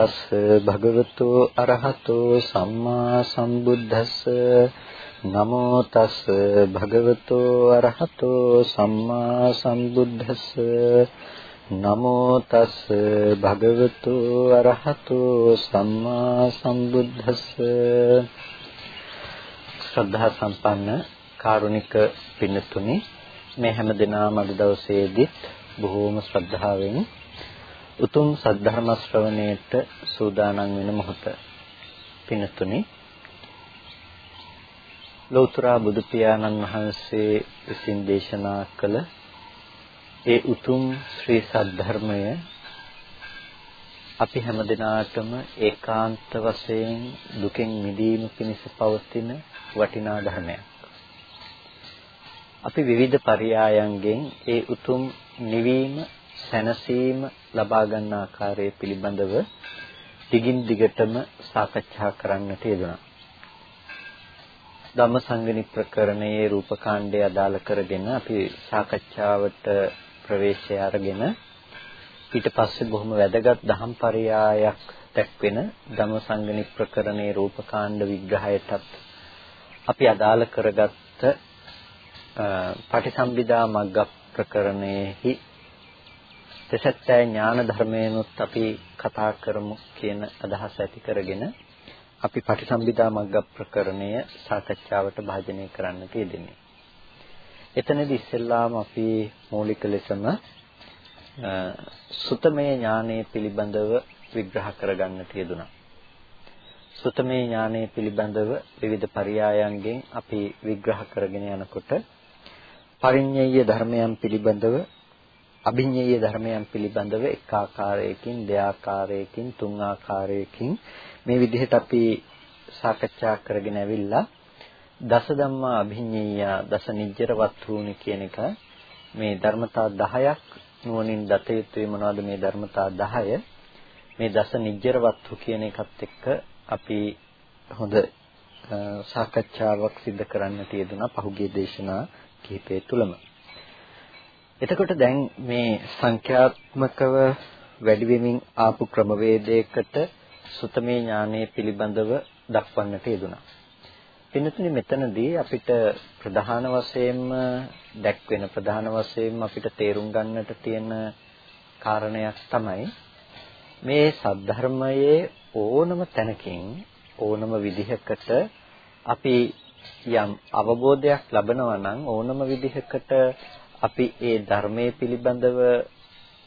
නමෝ තස් භගවතු අරහතෝ සම්මා සම්බුද්දස්ස නමෝ තස් භගවතු අරහතෝ සම්මා සම්බුද්දස්ස නමෝ තස් භගවතු අරහතෝ සම්මා සම්බුද්දස්ස ශ්‍රද්ධා සම්පන්න කාරුණික පින්තුනි මේ හැම දිනම අද දවසේදීත් බොහෝම ශ්‍රද්ධාවෙන් උතුම් සද්ධර්ම ශ්‍රවණයට සූදානම් වෙන මොහොත පින්තුනි ලෞතර බුදු පියාණන් වහන්සේ විසින් දේශනා කළ ඒ උතුම් ශ්‍රී සද්ධර්මය අපි හැමදිනාටම ඒකාන්ත වශයෙන් දුකෙන් මිදීම පිණිස පවතින වටිනා ධර්මයක්. අපි විවිධ පරයයන්ගෙන් ඒ උතුම් නිවීම සැනසීම ලබා ගන්න ආකාරය පිළිබඳව දිගින් දිගටම සාකච්ඡා කරන්නට යෙදුණා. ධම්මසංගණි ප්‍රකරණයේ රූපකාණ්ඩය අදාළ කරගෙන අපි සාකච්ඡාවට ප්‍රවේශය අරගෙන ඊට පස්සේ බොහොම වැදගත් දහම් පරයයක් දැක්වෙන ධම්මසංගණි ප්‍රකරණයේ රූපකාණ්ඩ විග්‍රහයටත් අපි අදාළ කරගත්ත පටිසම්භිදා මග්ග ප්‍රකරණයෙහි තසත්‍ය ඥාන ධර්මයනොත් අපි කතා කරමු කියන අදහස ඇති කරගෙන අපි පටිසම්භිදා මග්ග ප්‍රකරණය සාකච්ඡාවට භාජනය කරන්නට යෙදෙන්නේ. එතනදී ඉස්සෙල්ලාම අපි මූලික ලෙසම සුතමේ ඥානයේ පිළිබඳව විග්‍රහ කරගන්නට යෙදුණා. සුතමේ ඥානයේ පිළිබඳව විවිධ පරයයන්ගෙන් අපි විග්‍රහ කරගෙන යනකොට පරිඤ්ඤය ධර්මයන් පිළිබඳව අභිඤ්ඤය ධර්මයන් පිළිබඳව එක ආකාරයකින් දෙආකාරයකින් තුන් ආකාරයකින් මේ විදිහට අපි සාකච්ඡා කරගෙන ඇවිල්ලා දස ධම්මා අභිඤ්ඤය දස නිජ්ජර වත්තුනි කියන එක මේ ධර්මතා 10ක් නුවණින් දත යුතුයි මොනවද මේ ධර්මතා 10 මේ දස නිජ්ජර වත්තු කියන එකත් එක්ක අපි හොඳ සාකච්ඡාවක් සිදු කරන්නට යෙදුනා පහුගිය දේශනා කිහිපය තුලම. එතකොට දැන් මේ සංඛ්‍යාත්මකව වැඩි වෙමින් ආපු ක්‍රමවේදයකට සුතමේ ඥානයේ පිළිබඳව දක්වන්නට යෙදුනා. පින්නතුනි මෙතනදී අපිට ප්‍රධාන වශයෙන්ම දැක්වෙන ප්‍රධාන වශයෙන්ම අපිට තේරුම් ගන්නට තියෙන කාරණයක් තමයි මේ සද්ධර්මයේ ඕනම තැනකින් ඕනම විදිහකට අපි යම් අවබෝධයක් ලබනවා නම් ඕනම විදිහකට අපි ඒ ධර්මයේ පිළිබඳව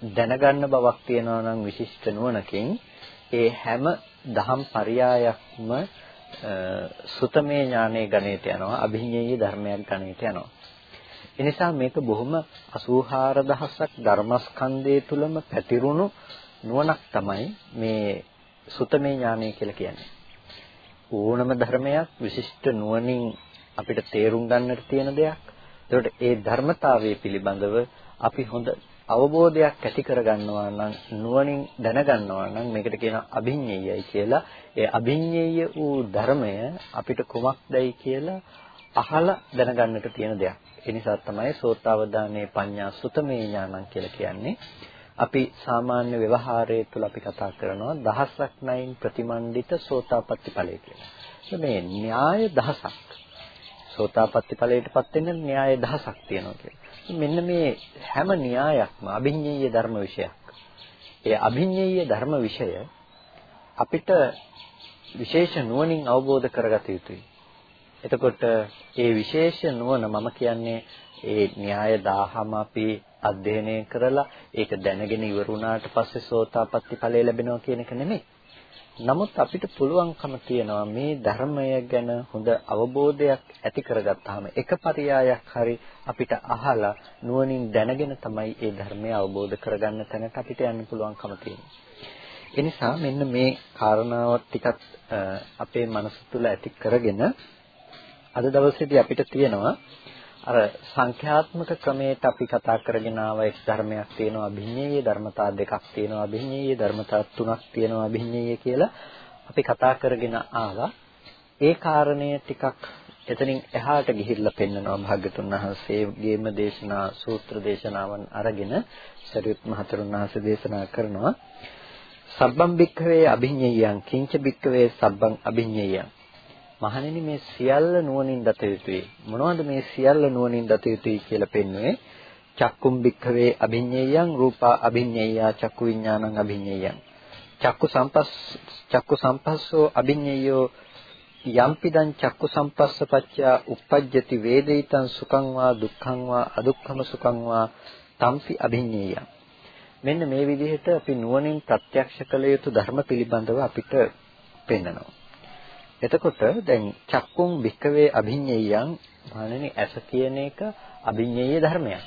දැනගන්න බවක් තියෙනවා නම් විශිෂ්ට නුවණකින් ඒ හැම දහම් පරයයක්ම සුතමේ ඥානයේ ගණයට යනවා අභිඤ්ඤේය ධර්මයක් ගණයට යනවා. එනිසා මේක බොහොම 84000ක් ධර්මස්කන්ධය තුලම පැතිරුණු නුවණක් තමයි මේ සුතමේ ඥානය කියලා කියන්නේ. ඕනම ධර්මයක් විශිෂ්ට නුවණින් අපිට තේරුම් ගන්නට තියෙන දෙයක්. ඒකට ඒ ධර්මතාවයේ පිළිබඳව අපි හොඳ අවබෝධයක් ඇති කරගන්නවා නම් නුවණින් දැනගන්නවා නම් මේකට කියනවා අභිඤ්ඤයයි කියලා. ඒ අභිඤ්ඤය වූ ධර්මය අපිට කුමක්දයි කියලා අහලා දැනගන්නට තියෙන දෙයක්. ඒ නිසා තමයි සෝතාවදානේ පඤ්ඤා සුතමේ ඥානං කියලා කියන්නේ. අපි සාමාන්‍ය ව්‍යවහාරයේ තුල අපි කතා කරනවා දහසක් නයින් ප්‍රතිමන්විත සෝතාපට්ටි ඵලය කියලා. මේ න්‍යාය දහසක්. සෝතාපට්ටි ඵලයටපත් වෙන්න න්‍යාය දහසක් තියෙනවා කියලා. මෙන්න මේ හැම න්‍යායක්ම අභිඤ්ඤේය ධර්ම විෂයක්. ඒ අභිඤ්ඤේය ධර්ම විෂය අපිට විශේෂ නුවණින් අවබෝධ කරගත යුතුයි. එතකොට ඒ විශේෂ නුවණ මම කියන්නේ ඒ න්‍යාය 1000ම අපි අධ්‍යයනය කරලා ඒක දැනගෙන ඉවරුණාට පස්සේ සෝතාපට්ටි ඵලය ලැබෙනවා කියන එක නෙමෙයි. නමුත් අපිට පුළුවන්කම තියනවා මේ ධර්මය ගැන හොඳ අවබෝධයක් ඇති කරගත්තාම එක පරයයක් හරි අපිට අහලා නුවණින් දැනගෙන තමයි ඒ ධර්මය අවබෝධ කරගන්න තැනට අපිට යන්න පුළුවන්කම තියෙන්නේ. ඒ නිසා මෙන්න මේ කාරණාව ටිකක් අපේ මනස තුළ ඇති කරගෙන අද දවසේදී අපිට තියෙනවා අර සංඛ්‍යාත්මක ක්‍රමයට අපි කතා කරගෙන ආව එක් ධර්මයක් තියෙනවා අභිඤ්ඤේය ධර්මතා දෙකක් තියෙනවා අභිඤ්ඤේය ධර්මතා තුනක් තියෙනවා අභිඤ්ඤේය කියලා අපි කතා කරගෙන ආවා. ඒ කාරණය ටිකක් එතනින් එහාට ගිහිල්ලා පෙන්නනවා භාග්‍යතුන් වහන්සේගේම දේශනා සූත්‍ර දේශනාවන් අරගෙන සරියුත් මහතෙරුන් වහන්සේ දේශනා කරනවා. සබ්බම් භික්ඛවේ අභිඤ්ඤයයන් කිංච භික්ඛවේ සබ්බම් අභිඤ්ඤයයන් මහණෙනි මේ සියල්ල නුවණින් දත යුතුයි. මොනවද මේ සියල්ල නුවණින් දත යුතුයි කියලා පෙන්වුවේ? චක්කුම් භික්ඛවේ අභිඤ්ඤයයන් රූපා අභිඤ්ඤයයා චක්කු විඥානං අභිඤ්ඤයයන් චක්කු සම්පස් චක්කු සම්පස්සෝ අභිඤ්ඤයෝ යම්පිදං චක්කු සම්පස්සපච්චා uppajjati වේදිතං සුඛං වා දුක්ඛං වා අදුක්ඛම සුඛං වා තම්පි අභිඤ්ඤේය. මෙන්න මේ විදිහට අපි නුවණින් ප්‍රත්‍යක්ෂ කළ යුතු ධර්ම පිළිබඳව අපිට පෙන්නනවා. එතකොට දැන් චක්කුම් භික්කවේ අභිඤ්ඤේයං මානනි ඇස කියන එක අභිඤ්ඤේය ධර්මයක්.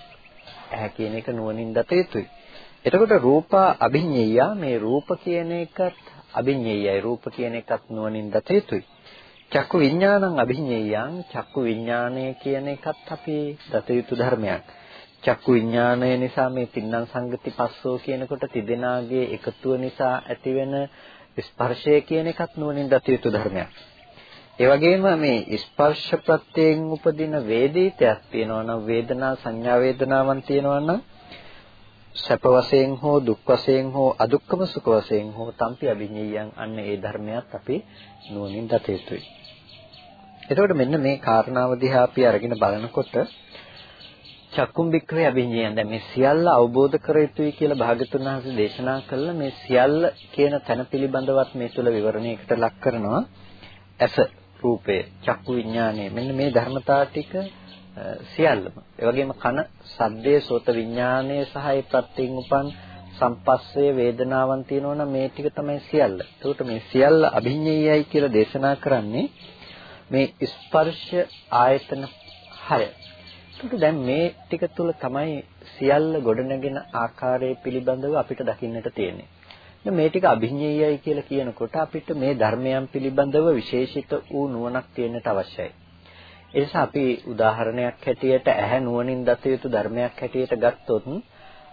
ඇහැ කියන එක නුවණින් දත යුතුයි. එතකොට රූපා අභිඤ්ඤේය මේ රූප කියන එකත් අභිඤ්ඤේයයි. රූප කියන එකත් නුවණින් දත යුතුයි. චක්කු විඥානං අභිඤ්ඤේයං චක්කු විඥානය කියන එකත් අපි දත යුතු ධර්මයක්. චක්කු විඥානය නිසා මේ තින්නම් සංගති පස්සෝ කියනකොට තිදෙනාගේ එකතුව නිසා ඇතිවෙන ස්පර්ශය කියන එකත් නුවණින් දත යුතු ධර්මයක්. ඒ වගේම මේ ස්පර්ශ ප්‍රත්‍යයෙන් උපදින වේදිතයක් තියෙනවා නම් වේදනා සංඥා වේදනාවන් තියෙනවා නම් සැප වශයෙන් හෝ දුක් වශයෙන් හෝ අදුක්කම සුඛ වශයෙන් හෝ තම්පි අභිඤ්ඤයයන් අන්න ඒ ධර්මයක් අපි නුවණින් දත යුතුයි. එතකොට මෙන්න මේ කාරණාව දිහා අපි අරගෙන බලනකොට චක්කුම් බික්කවේ අභිඤ්ඤයන් දැන් මේ සියල්ල අවබෝධ කර යුතුයි කියලා භාගතුන් වහන්සේ දේශනා කළ මේ සියල්ල කියන තැන පිළිබඳවත් මේ තුල විවරණයකට ලක් කරනවා. ඇස රූපය චක්කු විඥානය මෙන්න මේ ධර්මතා ටික සියල්ලම. ඒ වගේම කන, සද්දේ, සෝත විඥානයේ සහ ඒ ප්‍රත්‍යයෙන් උපන් සම්පස්සේ වේදනාවන් තියෙනවා මේ ටික තමයි සියල්ල. ඒකට මේ සියල්ල අභිඤ්ඤයයි කියලා දේශනා කරන්නේ මේ ස්පර්ශ ආයතන 6. ඒකට දැන් මේ ටික තුල තමයි සියල්ල ගොඩනගෙන ආකාරය පිළිබඳව අපිට දකින්නට තියෙන්නේ. මේ ටික අභිඤ්ඤයයි කියලා කියනකොට අපිට මේ ධර්මයන් පිළිබඳව විශේෂිත වූ නුවණක් තියෙන්නට අවශ්‍යයි. ඒ නිසා අපි උදාහරණයක් හැටියට ඇහැ නුවණින් දත යුතු ධර්මයක් හැටියට ගත්තොත්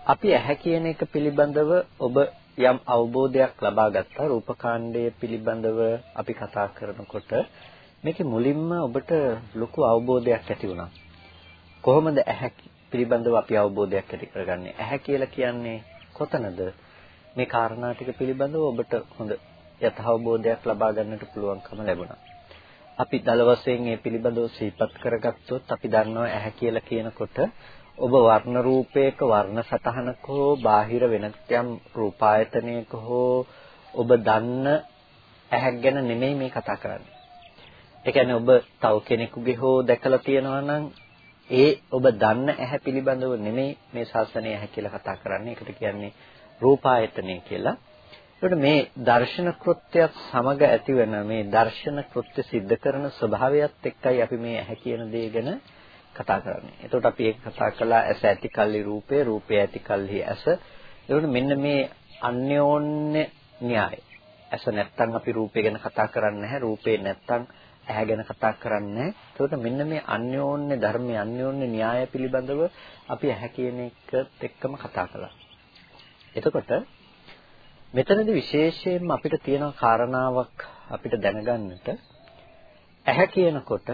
අපි ඇහැ කියන එක පිළිබඳව ඔබ යම් අවබෝධයක් ලබා ගත්තා රූපකාණ්ඩය පිළිබඳව අපි කතා කරනකොට මේකේ මුලින්ම ඔබට ලොකු අවබෝධයක් ඇති වුණා. කොහොමද ඇහැ පිළිබඳව අපි අවබෝධයක් ඇති කරගන්නේ? ඇහැ කියලා කියන්නේ කොතනද? මේ කාරණා ටික පිළිබඳව ඔබට හොඳ යථාබෝධයක් ලබා ගන්නට පුළුවන්කම ලැබුණා. අපි දල වශයෙන් මේ පිළිබඳව සිහිපත් කරගත්තොත් අපි දන්නවා ඇහැ කියලා කියනකොට ඔබ වර්ණ රූපයක වර්ණ සතහනක හෝ බාහිර වෙනත් යම් රූපායතනයක හෝ ඔබ දන්න ඇහැක් ගැන නෙමෙයි මේ කතා කරන්නේ. ඒ කියන්නේ ඔබ තව කෙනෙකුගේ හෝ දැකලා තියෙනවා නම් ඒ ඔබ දන්න ඇහැ පිළිබඳව නෙමෙයි මේ ශාසනය ඇහැ කියලා කතා කරන්නේ. ඒකට කියන්නේ රූපායතනය කියලා. ඒකට මේ දර්ශන කෘත්‍යයත් සමග ඇතිවෙන මේ දර්ශන කෘත්‍ය સિદ્ધ කරන ස්වභාවයත් එක්කයි අපි මේ ඇහැ කියන දේ ගැන කතා කරන්නේ. එතකොට අපි ඒක කතා කළා ඇස ඇති කල්හි රූපය, රූපය ඇති කල්හි ඇස. ඒකට මෙන්න මේ අන්‍යෝන්‍ය න්‍යාය. ඇස නැත්තම් අපි රූපය ගැන කතා කරන්නේ නැහැ. රූපේ නැත්තම් ඇහැ ගැන කතා කරන්නේ නැහැ. ඒකට මෙන්න මේ අන්‍යෝන්‍ය ධර්මයේ අන්‍යෝන්‍ය න්‍යාය පිළිබඳව අපි ඇහැ කියන එකත් එක්කම කතා කළා. එතකොට මෙතනදී විශේෂයෙන්ම අපිට තියෙන කාරණාවක් අපිට දැනගන්නට ඇහැ කියනකොට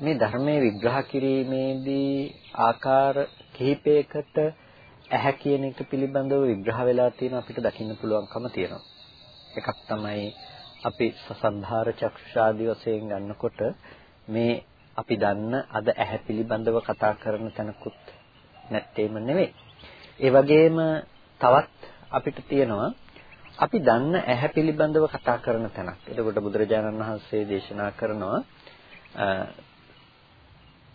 මේ ධර්මයේ විග්‍රහ කිරීමේදී ආකාර කිහිපයකට ඇහැ කියන එක පිළිබඳව විග්‍රහ වෙලා තියෙන අපිට දකින්න පුළුවන්කම තියෙනවා. එකක් තමයි අපි සසද්ධාර චක්ෂාදී වශයෙන් ගන්නකොට මේ අපි දන්න අද ඇහැ පිළිබඳව කතා කරන තැනකුත් නැත්තේම නෙවෙයි. ඒ වගේම තවත් අපිට තියෙනවා අපි දන්න ඇහැ පිළිබඳව කතා කරන තැනක්. එතකොට බුදුරජාණන් වහන්සේ දේශනා කරනවා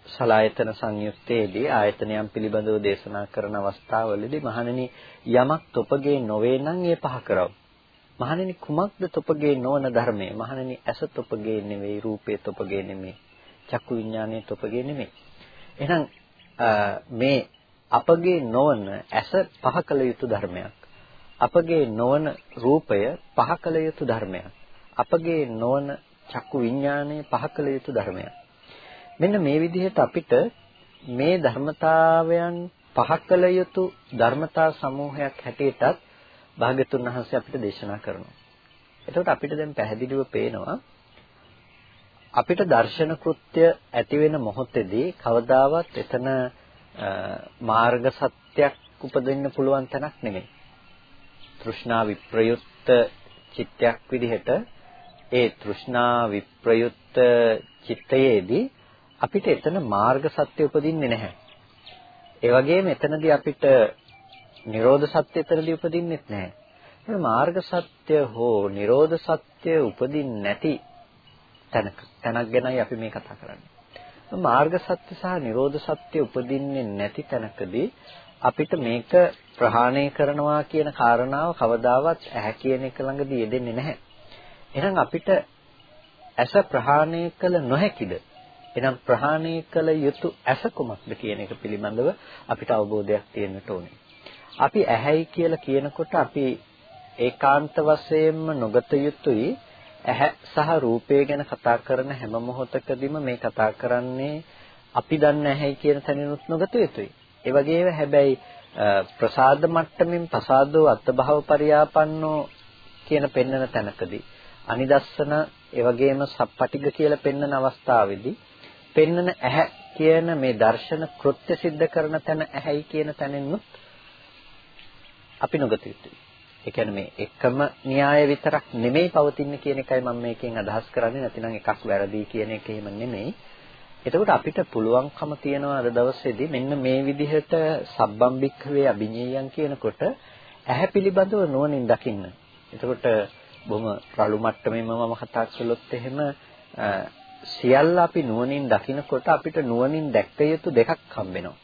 සලායතන සංයුත්තේදී ආයතනයන් පිළිබඳව දේශනා කරන අවස්ථාවවලදී මහණෙනි යමක් තොපගේ නොවේ නම් ඒ පහ කරව. මහණෙනි කුමක්ද තොපගේ නොවන ධර්මය? මහණෙනි ඇස තොපගේ නෙවෙයි, රූපේ තොපගේ නෙමෙයි, චක්කු විඥානයේ තොපගේ නෙමෙයි. එහෙනම් මේ අපගේ නොවන ඇස පහ කළ යුතු ධර්මයක්. අපගේ නොවන රූපය පහ කළ යුතු ධර්මයක්. අපගේ නොවන චක්කු විඥානය පහ කළ යුතු ධර්මයක්. මෙන්න මේ විදිහට අපිට මේ ධර්මතාවයන් පහ කළ යුතු ධර්මතා සමූහයක් හැටියටත් භාග්‍යතුන් වහන්සේ අපිට දේශනා කරනවා. එතකොට අපිට දැන් පැහැදිලිව පේනවා අපිට දර්ශන කෘත්‍ය ඇති වෙන මොහොතේදී කවදාවත් එතන මාර්ග සත්‍යයක් උපදින්න පුළුවන් තැනක් නෙමෙයි. තෘෂ්ණා විප්‍රයුක්ත චිත්තයක් විදිහට ඒ තෘෂ්ණා විප්‍රයුක්ත චිත්තයේදී අපිට එතන මාර්ග සත්‍ය උපදින්නේ නැහැ. ඒ වගේම එතනදී අපිට නිරෝධ සත්‍ය එතනදී උපදින්නෙත් නැහැ. ඒ මාර්ග සත්‍ය හෝ නිරෝධ සත්‍ය උපදින්නේ නැති තැනක තැනක් ගැනයි අපි මේ කතා කරන්නේ. මාර්ග සත්‍ය සහ නිරෝධ සත්‍ය උපදින්නේ නැති තැනකදී අපිට මේක ප්‍රහාණය කරනවා කියන කාරණාව කවදාවත් ඇහැ කියන එක ළඟදී යෙදෙන්නේ නැහැ. එහෙනම් අපිට ඇස ප්‍රහාණය කළ නොහැකිද? එහෙනම් ප්‍රහාණය කළ යුතු ඇස කුමක්ද කියන එක පිළිබඳව අපිට අවබෝධයක් තියෙන්නට ඕනේ. අපි ඇහැයි කියලා කියනකොට අපි ඒකාන්ත වශයෙන්ම නොගත යුතුයි ඇහැ සහ රූපය ගැන කතා කරන හැම මොහොතකදීම මේ කතා කරන්නේ අපි දන්න ඇහැයි කියන තැනිනුත් නොගත යුතුයි. ඒ වගේම හැබැයි ප්‍රසාද මට්ටමින් ප්‍රසාදෝ අත්භව පරියාපන්නෝ කියන පෙන්නන තැනකදී අනිදස්සන ඒ වගේම සප්පටිග කියලා පෙන්නන අවස්ථාවේදී පෙන්නන ඇහැ කියන මේ දර්ශන කෘත්‍ය સિદ્ધ කරන තැන ඇහැයි කියන තැනින්නුත් අපි නොගත යුතුයි. ඒ කියන්නේ මේ එකම න්‍යාය විතරක් නෙමෙයි පවතින්නේ කියන එකයි මම මේකෙන් අදහස් කරන්නේ නැතිනම් එකක් වැරදි කියන එක එහෙම නෙමෙයි. එතකොට අපිට පුළුවන්කම තියනවා අද දවසේදී මෙන්න මේ විදිහට සබ්බම්බික්ඛවේ අභිඤ්ඤයයන් කියනකොට ඇහැ පිළිබඳව නුවණින් දකින්න. එතකොට බොහොම රළු මට්ටමේම මම කතා කළොත් එහෙම සියල්ල අපි නුවණින් දකිනකොට අපිට නුවණින් දැක්ක යුතු දෙකක් හම්බෙනවා.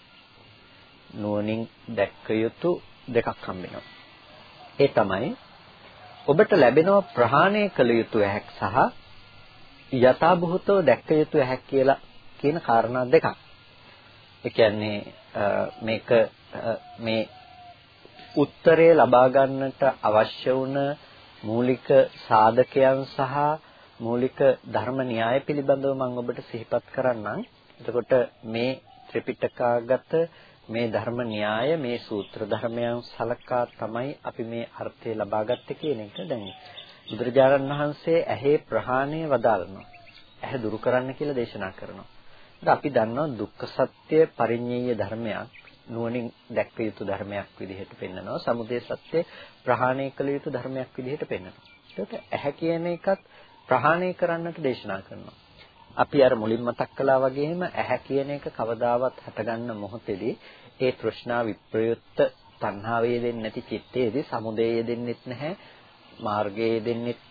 නුවණින් දැක්ක යුතු දෙකක් හම්බෙනවා. ඒ තමයි ඔබට ලැබෙනවා ප්‍රහාණය කළ යුතු ඇහැක් සහ යථාභූතව දැක්ක යුතු ඇහැක් කියලා කියන කාරණා දෙකක්. ඒ කියන්නේ මේක මේ උත්තරය ලබා ගන්නට අවශ්‍ය වුණ මූලික සාධකයන් සහ මූලික ධර්ම න්‍යාය පිළිබඳව මම ඔබට සිහිපත් කරන්නම්. එතකොට මේ ත්‍රිපිටකාගත මේ ධර්ම න්‍යාය මේ සූත්‍ර ධර්මයන් සලකා තමයි අපි මේ අර්ථය ලබාගත්තේ කියන එක දැන් බුදුරජාණන් වහන්සේ ඇහි ප්‍රහාණය වදාළනවා. ඇහැ දුරු කරන්න කියලා දේශනා කරනවා. අපි දන්නවා දුක්ඛ සත්‍ය පරිඤ්ඤය ධර්මයක් නුවණින් දැක්ක යුතු ධර්මයක් විදිහට පෙන්නනවා. සමුදය සත්‍ය ප්‍රහාණය කළ යුතු ධර්මයක් විදිහට පෙන්නනවා. ඒක ඇහැ කියන එකත් ප්‍රහාණය කරන්නට දේශනා කරනවා. අපි අර මුලින් මතක් කළා වගේම ඇහැ කියන එක කවදාවත් හටගන්න මොහොතේදී ඒ තෘෂ්ණා විප්‍රයුක්ත තණ්හාවේ දෙන්නේ නැති චිත්තයේදී සමුදයේ දෙන්නෙත් නැහැ මාර්ගයේ දෙන්නෙත්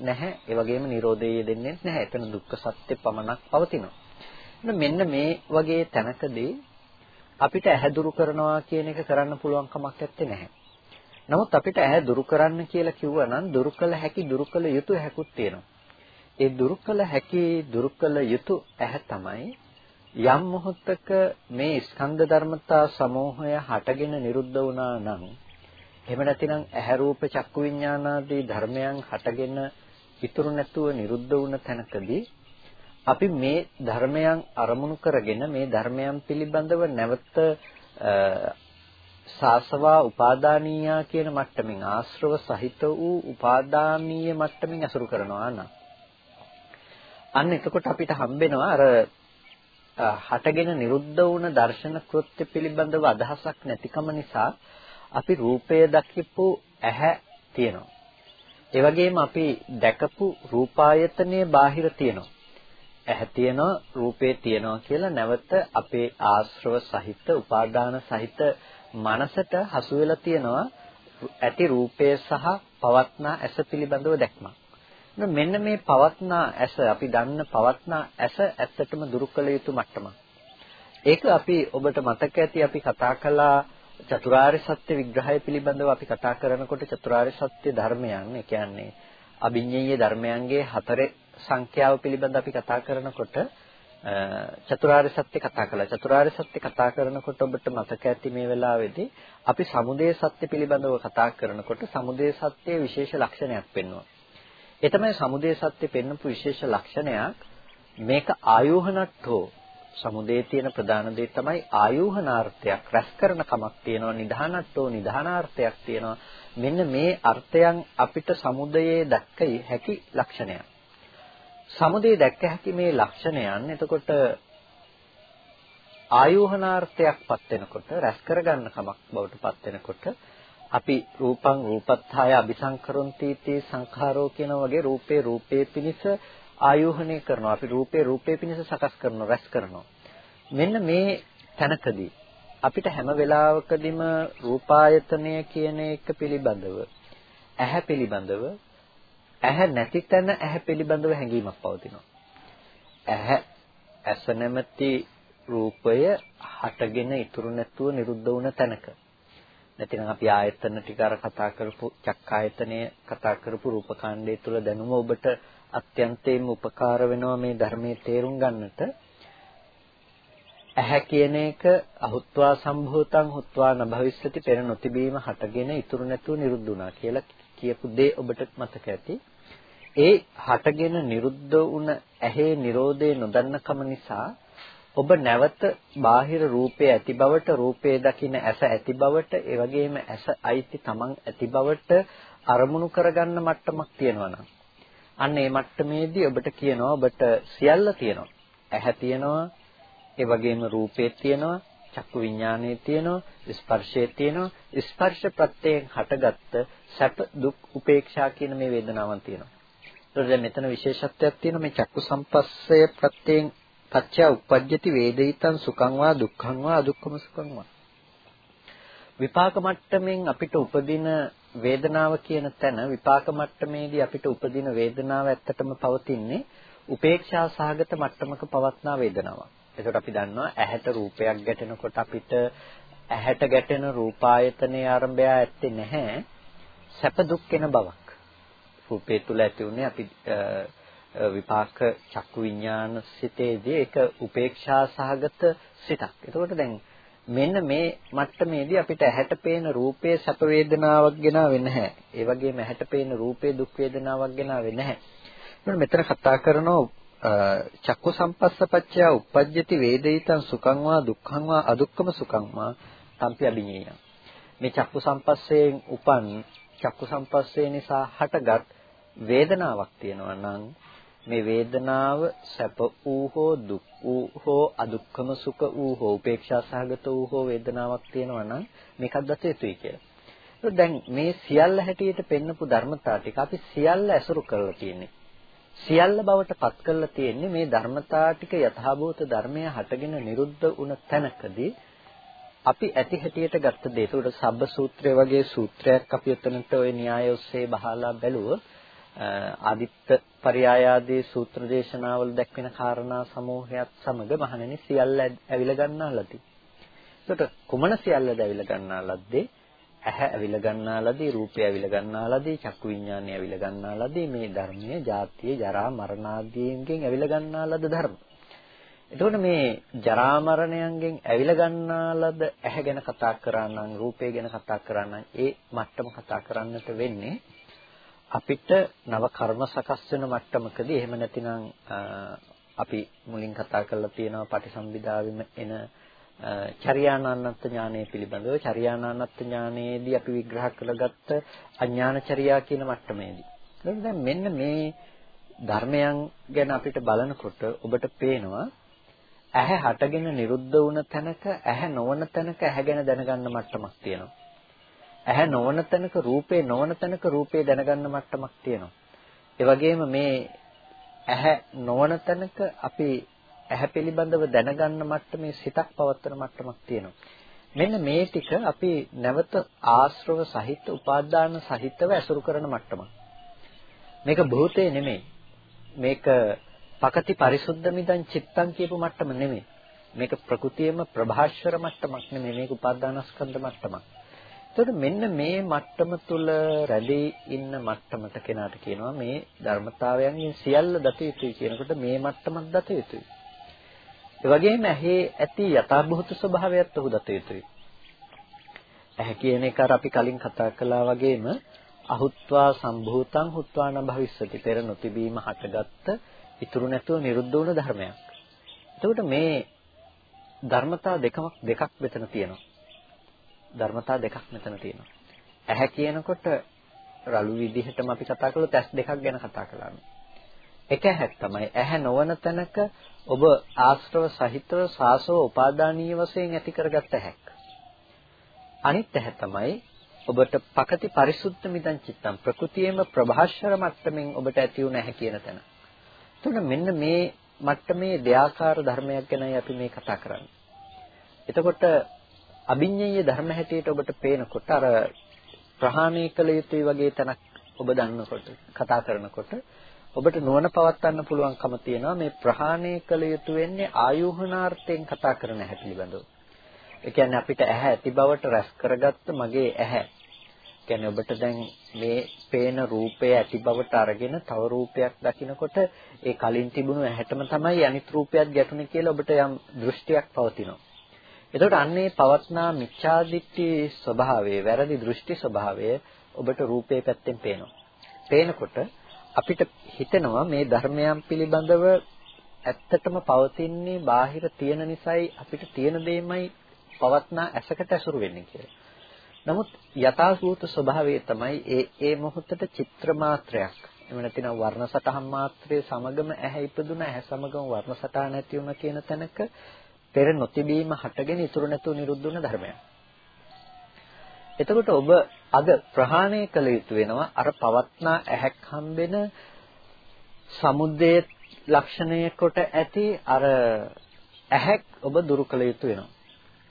නැහැ ඒ වගේම නිරෝධයේ දෙන්නෙත් නැහැ එතන දුක්ඛ සත්‍ය පමණක් පවතිනවා මෙන්න මේ වගේ තැනකදී අපිට ඇහැ දුරු කරනවා කියන එක කරන්න පුළුවන් කමක් නැත්තේ නැහැ. නමුත් අපිට ඇහැ දුරු කරන්න කියලා කිව්වනම් දුරු කළ හැකි දුරු කළ යුතු හැකුත් තියෙනවා. ඒ දුරු කළ හැකි දුරු කළ යුතු ඇහැ තමයි යම් මොහොතක මේ ස්කන්ධ ධර්මතා සමූහය හටගෙන නිරුද්ධ වුණා නම් එහෙම නැතිනම් ඇහැ රූප චක්කු විඥානාදී ධර්මයන් හටගෙන ඉතුරු නැතුව නිරුද්ධ වුණ තැනකදී අපි මේ ධර්මයන් අරමුණු කරගෙන මේ ධර්මයන් පිළිබඳව නැවත සාසවා උපාදානීය කියන මට්ටමින් ආශ්‍රව සහිත වූ උපාදානීය මට්ටමින් අසුරු කරනවා නම් අන්න එතකොට අපිට හම්බෙනවා අර හටගෙන නිරුද්ධ වුණ දර්ශන කෘත්‍ය පිළිබඳව අදහසක් නැතිකම නිසා අපි රූපය දකිපු ඇහැ තියෙනවා. ඒ වගේම අපි දැකපු රූපායතනයේ බාහිර තියෙනවා. ඇහැ තියෙනවා රූපේ තියෙනවා කියලා නැවත අපේ ආශ්‍රව සහිත උපාදාන සහිත මනසට හසු වෙලා තියෙනවා ඇති රූපය සහ පවත්නා ඇස පිළිබඳව දැක්මක්. මෙන්න මේ පවත්නා ඇස අපි දන්න පවත්නා ඇස ඇත්තටම දුරු කළ යුතු මට්ටමක්. ඒක අපි ඔබට මතක ඇති අපි කතා කළා චතුරාර්ය සත්‍ය විග්‍රහය පිළිබඳව අපි කතා කරනකොට චතුරාර්ය සත්‍ය ධර්මයන් ඒ කියන්නේ අභිඤ්ඤේය ධර්මයන්ගේ හතරේ සංඛ්‍යාව පිළිබඳ අපි කතා කරනකොට චතුරාර්ය සත්‍ය කතා කළා. චතුරාර්ය සත්‍ය කතා කරනකොට ඔබට මතක ඇති මේ වෙලාවේදී අපි සමුදය සත්‍ය පිළිබඳව කතා කරනකොට සමුදය සත්‍යයේ විශේෂ ලක්ෂණයක් පෙන්වනවා. ඒ තමයි සමුදය සත්‍ය පෙන්වපු විශේෂ ලක්ෂණයක්. මේක ආයෝහනට්ඨෝ සමුදේ තියෙන ප්‍රධාන දේ තමයි ආයෝහනාර්ථයක්. රැස් කරන කමක් තියෙනවා නිධානට්ඨෝ නිධානාර්ථයක් තියෙනවා. මෙන්න මේ අර්ථයන් අපිට සමුදයේ දැක්ක හැකි ලක්ෂණයක්. සමුදේ දැක්ක හැකි මේ ලක්ෂණයන් එතකොට ආයෝහනාර්ථයක්පත් වෙනකොට රැස් කරගන්න කමක් බවට පත් වෙනකොට අපි රූපං රූපත්ථාය අபிසංකරොන්ති තී සංඛාරෝ කියන වගේ රූපේ රූපේ පිනිස ආයෝහණය කරනවා. අපි රූපේ රූපේ පිනිස සකස් කරනවා, රැස් කරනවා. මෙන්න මේ තැනකදී අපිට හැම වෙලාවකදීම රූපායතනය කියන එක පිළිබඳව ඇහැ පිළිබඳව ඇහැ නැති තැන ඇහැ පිළිබඳව හැඟීමක් පවතිනවා. ඇහැ ඇස නැමැති රූපය හටගෙන ඉතුරු නැතුව නිරුද්ධ වුණ තැනක. නැතිනම් අපි ආයතන ටික අර කතා කරපු චක්කායතනය කතා කරපු රූපකාණ්ඩය තුල දැනුම ඔබට අත්‍යන්තයෙන්ම උපකාර වෙනවා මේ ධර්මයේ තේරුම් ගන්නට. ඇහැ කියන එක අහුත්වා සම්භූතං හුත්වා නභවිස්සති පෙර නොතිබීම හටගෙන ඉතුරු නැතුව නිරුද්ධ වුණා කියලා කියපු දේ ඔබට මතක ඇති. ඒ හටගෙන නිරුද්ධ වුණ ඇහි Nirodhe නොදන්නකම නිසා ඔබ නැවත බාහිර රූපේ ඇති බවට රූපේ දකින්න ඇස ඇති බවට ඒ වගේම ඇස අයිති තමන් ඇති බවට අරමුණු කරගන්න මට්ටමක් තියෙනවා නම් අන්න ඒ මට්ටමේදී ඔබට කියනවා ඔබට සියල්ල තියෙනවා ඇහැ තියෙනවා ඒ වගේම රූපේ තියෙනවා චක්කු විඥානයේ තියෙනවා ස්පර්ශයේ තියෙනවා ස්පර්ශ ප්‍රත්‍යයෙන් හටගත්ත සැප දුක් උපේක්ෂා කියන මේ වේදනාවන් තියෙනවා. ඒතකොට දැන් මෙතන විශේෂත්වයක් තියෙනවා මේ චක්කු සම්පස්සය ප්‍රත්‍යයෙන් පච්චය උප්පජ්ජති වේදිතං සුඛං වා දුක්ඛං වා අදුක්ඛම සුඛං වා විපාක මට්ටමින් අපිට උපදින වේදනාව කියන තැන විපාක මට්ටමේදී අපිට උපදින වේදනාව ඇත්තටම පවතින්නේ උපේක්ෂා සහගත මට්ටමක පවත්නා වේදනාවක්. එතකොට අපි දන්නවා ඇහැට රූපයක් ගැටෙනකොට අපිට ඇහැට ගැටෙන රූපායතනයේ ආරම්භය ඇත්තේ නැහැ සැප දුක් වෙන බවක්. රූපේ තුල ඇති උනේ අපි විපාක චක්කු විඥාන සිතේදී ඒක උපේක්ෂා සහගත සිතක්. එතකොට දැන් මෙන්න මේ මට්ටමේදී අපිට ඇහැට පේන රූපයේ සැප වේදනාවක් ගෙනාවේ නැහැ. ඒ වගේම ඇහැට පේන රූපයේ දුක් වේදනාවක් ගෙනාවේ නැහැ. මෙතන කතා කරනවා චක්කු සම්පස්සපච්චය උප්පජ්ජති වේදිතං සුඛං වා දුක්ඛං වා අදුක්ඛම සුඛං වා තම්පි අභිඤ්ඤය. මේ චක්කු සම්පස්සයෙන් උපන් චක්කු සම්පස්සේ නිසා හටගත් වේදනාවක් තියෙනවා නම් මේ වේදනාව සැප වූ හෝ දුක් වූ හෝ අදුක්ඛම සුඛ වූ හෝ උපේක්ෂා සහගත වූ හෝ වේදනාවක් තියෙනවා නම් මේකත් දත යුතුයි කියලා. දැන් මේ සියල්ල හැටියට පෙන්නපු ධර්මතා ටික අපි සියල්ල ඇසුරු කරලා තියෙන්නේ. සියල්ල බවට පත් කරලා තියෙන්නේ මේ ධර්මතා ටික යථාභූත ධර්මය හටගෙන නිරුද්ධ වුණ තැනකදී අපි ඇති හැටියට ගත්ත දේ. ඒකට සබ්බ සූත්‍රය වගේ සූත්‍රයක් අපි එතනට ওই න්‍යාය ඔස්සේ බහලා බැලුවොත් ආදිත්ත පරයායාදී සූත්‍ර දේශනාවල දැක්වෙන කාරණා සමූහයත් සමග මහණෙනි සියල්ල ඇවිල ගන්නාලදී. එතකොට කුමන සියල්ලද ඇවිල ගන්නාලද්දේ? ඇහැ ඇවිල ගන්නාලදී, රූපය ඇවිල ගන්නාලදී, චක්කු විඥානය ඇවිල ගන්නාලදී මේ ධර්මයේ ජාතිය, ජරා, මරණ ආදීන්ගෙන් ඇවිල ගන්නාලද ධර්ම. එතකොට මේ ජරා මරණයන්ගෙන් ඇවිල ගන්නාලද ඇහැ ගැන කතා කරා නම්, රූපය ගැන කතා කරා නම් ඒ මට්ටම කතා කරන්නට වෙන්නේ අපිට නව කර්ම සකස් වෙන මට්ටමකදී එහෙම නැතිනම් අපි මුලින් කතා කරලා තියෙනවා පටිසම්භිදාවෙම එන චර්යානානත් ඥානය පිළිබඳව චර්යානානත් ඥානයේදී අපි විග්‍රහ කරගත්ත අඥානචර්යා කියන මට්ටමේදී. දැන් මෙන්න මේ ධර්මයන් ගැන අපිට බලනකොට ඔබට පේනවා ඇහැ හටගෙන නිරුද්ධ වුණ තැනක ඇහැ නොවන තැනක ඇහැ ගැන දැනගන්න මට්ටමක් තියෙනවා. ඇහැ නොවන තැනක රූපේ නොවන තැනක රූපේ දැනගන්න මට්ටමක් තියෙනවා. ඒ වගේම මේ ඇහැ නොවන තැනක අපි ඇහැ පිළිබඳව දැනගන්න මට්ටමේ සිතක් පවත්වන මට්ටමක් තියෙනවා. මෙන්න මේ ටික අපි නැවත ආශ්‍රව සහිත උපාදාන සහිතව ඇසුරු කරන මට්ටමක්. මේක භූතේ නෙමෙයි. මේක පකති පරිසුද්ධ මිදං චිත්තං කියපු මට්ටම නෙමෙයි. මේක ප්‍රകൃතියම ප්‍රභාෂර මට්ටමක් නෙමෙයි. මේක උපාදානස්කන්ධ මට්ටමක්. එතකොට මෙන්න මේ මට්ටම තුල රැඳී ඉන්න මට්ටමට කෙනාට කියනවා මේ ධර්මතාවයන්ගෙන් සියල්ල දත යුතුයි කියනකොට මේ මට්ටමක් දත යුතුයි. ඒ වගේම ඇහි ඇති යථාභූත ස්වභාවයත් ඔහු දත යුතුයි. ඇහැ කියන එක අපි කලින් කතා කළා වගේම අහුත්වා සම්භූතං හුත්වා නභවිස්සති පෙර නොතිබීම හටගත්ත ඉතුරු නැතුව නිරුද්ධ වුණ ධර්මයක්. එතකොට මේ ධර්මතා දෙකක් දෙකක් මෙතන තියෙනවා. ධර්මතා දෙකක් මෙතන තියෙනවා. ඇහැ කියනකොට රළු විදිහටම අපි කතා කළොත් ඇස් දෙකක් ගැන කතා කළා. එක ඇහැක් තමයි ඇහැ නොවන තැනක ඔබ ආශ්‍රව සහිතව සාසව උපාදානීය වශයෙන් ඇති කරගත්ත ඇහැක්. අනිත් ඇහැ තමයි ඔබට පකති පරිසුද්ධ මිදං චිත්තං ප්‍රകൃතියේම ප්‍රභාෂර මට්ටමින් ඔබට ඇති වුණ නැහැ කියන තැන. එතකොට මෙන්න මේ මට්ටමේ දෙයාකාර ධර්මයක් ගැනයි අපි මේ කතා කරන්නේ. එතකොට අභිඤ්ඤේය ධර්ම හැටියට ඔබට පේනකොට අර ප්‍රහාණය කළ යුතුයි වගේ තැනක් ඔබ දන්නකොට කතා කරනකොට ඔබට නුවණ පවත්වන්න පුළුවන්කම තියෙනවා මේ ප්‍රහාණය කළ යුතු වෙන්නේ ආයෝහනාර්ථයෙන් කතා කරන හැටි පිළිබඳව. ඒ කියන්නේ අපිට ඇහැ ඇති බවට රැස් කරගත්ත මගේ ඇහැ. කියන්නේ ඔබට දැන් මේ පේන රූපය ඇති බවට අරගෙන තව රූපයක් දකිනකොට ඒ කලින් තිබුණු ඇහැටම තමයි අනිත් රූපයක් ගැටුනේ කියලා ඔබට යම් දෘෂ්ටියක් පවතිනවා. එතකොට අන්නේ පවත්නා මිච්ඡාදිට්ඨි ස්වභාවය, වැරදි දෘෂ්ටි ස්වභාවය ඔබට රූපේ පැත්තෙන් පේනවා. පේනකොට අපිට හිතෙනවා මේ ධර්මයන් පිළිබඳව ඇත්තටම පවතින්නේ බාහිර තියෙන නිසායි අපිට තියෙන දෙයමයි පවත්නා ඇසකට ඇසුරු වෙන්නේ කියලා. නමුත් යථාභූත ස්වභාවය තමයි ඒ ඒ මොහොතට චිත්‍ර මාත්‍රයක්. එහෙම නැතිනම් වර්ණ සටහන් මාත්‍රයේ සමගම ඇහැ ඉපදුන ඇහැ සමගම වර්ණ සටහන් නැති වුණ කියන තැනක පෙර නොතිබීම හටගෙන ඉතුරු නැතුව නිරුද්ධ වුණ ධර්මයක්. එතකොට ඔබ අද ප්‍රහාණය කළ යුතු වෙනවා අර පවත්නා ඇහැක් හම්බෙන සමුද්දයේ ලක්ෂණය කොට ඇති අර ඇහැක් ඔබ දුරු කළ යුතු වෙනවා.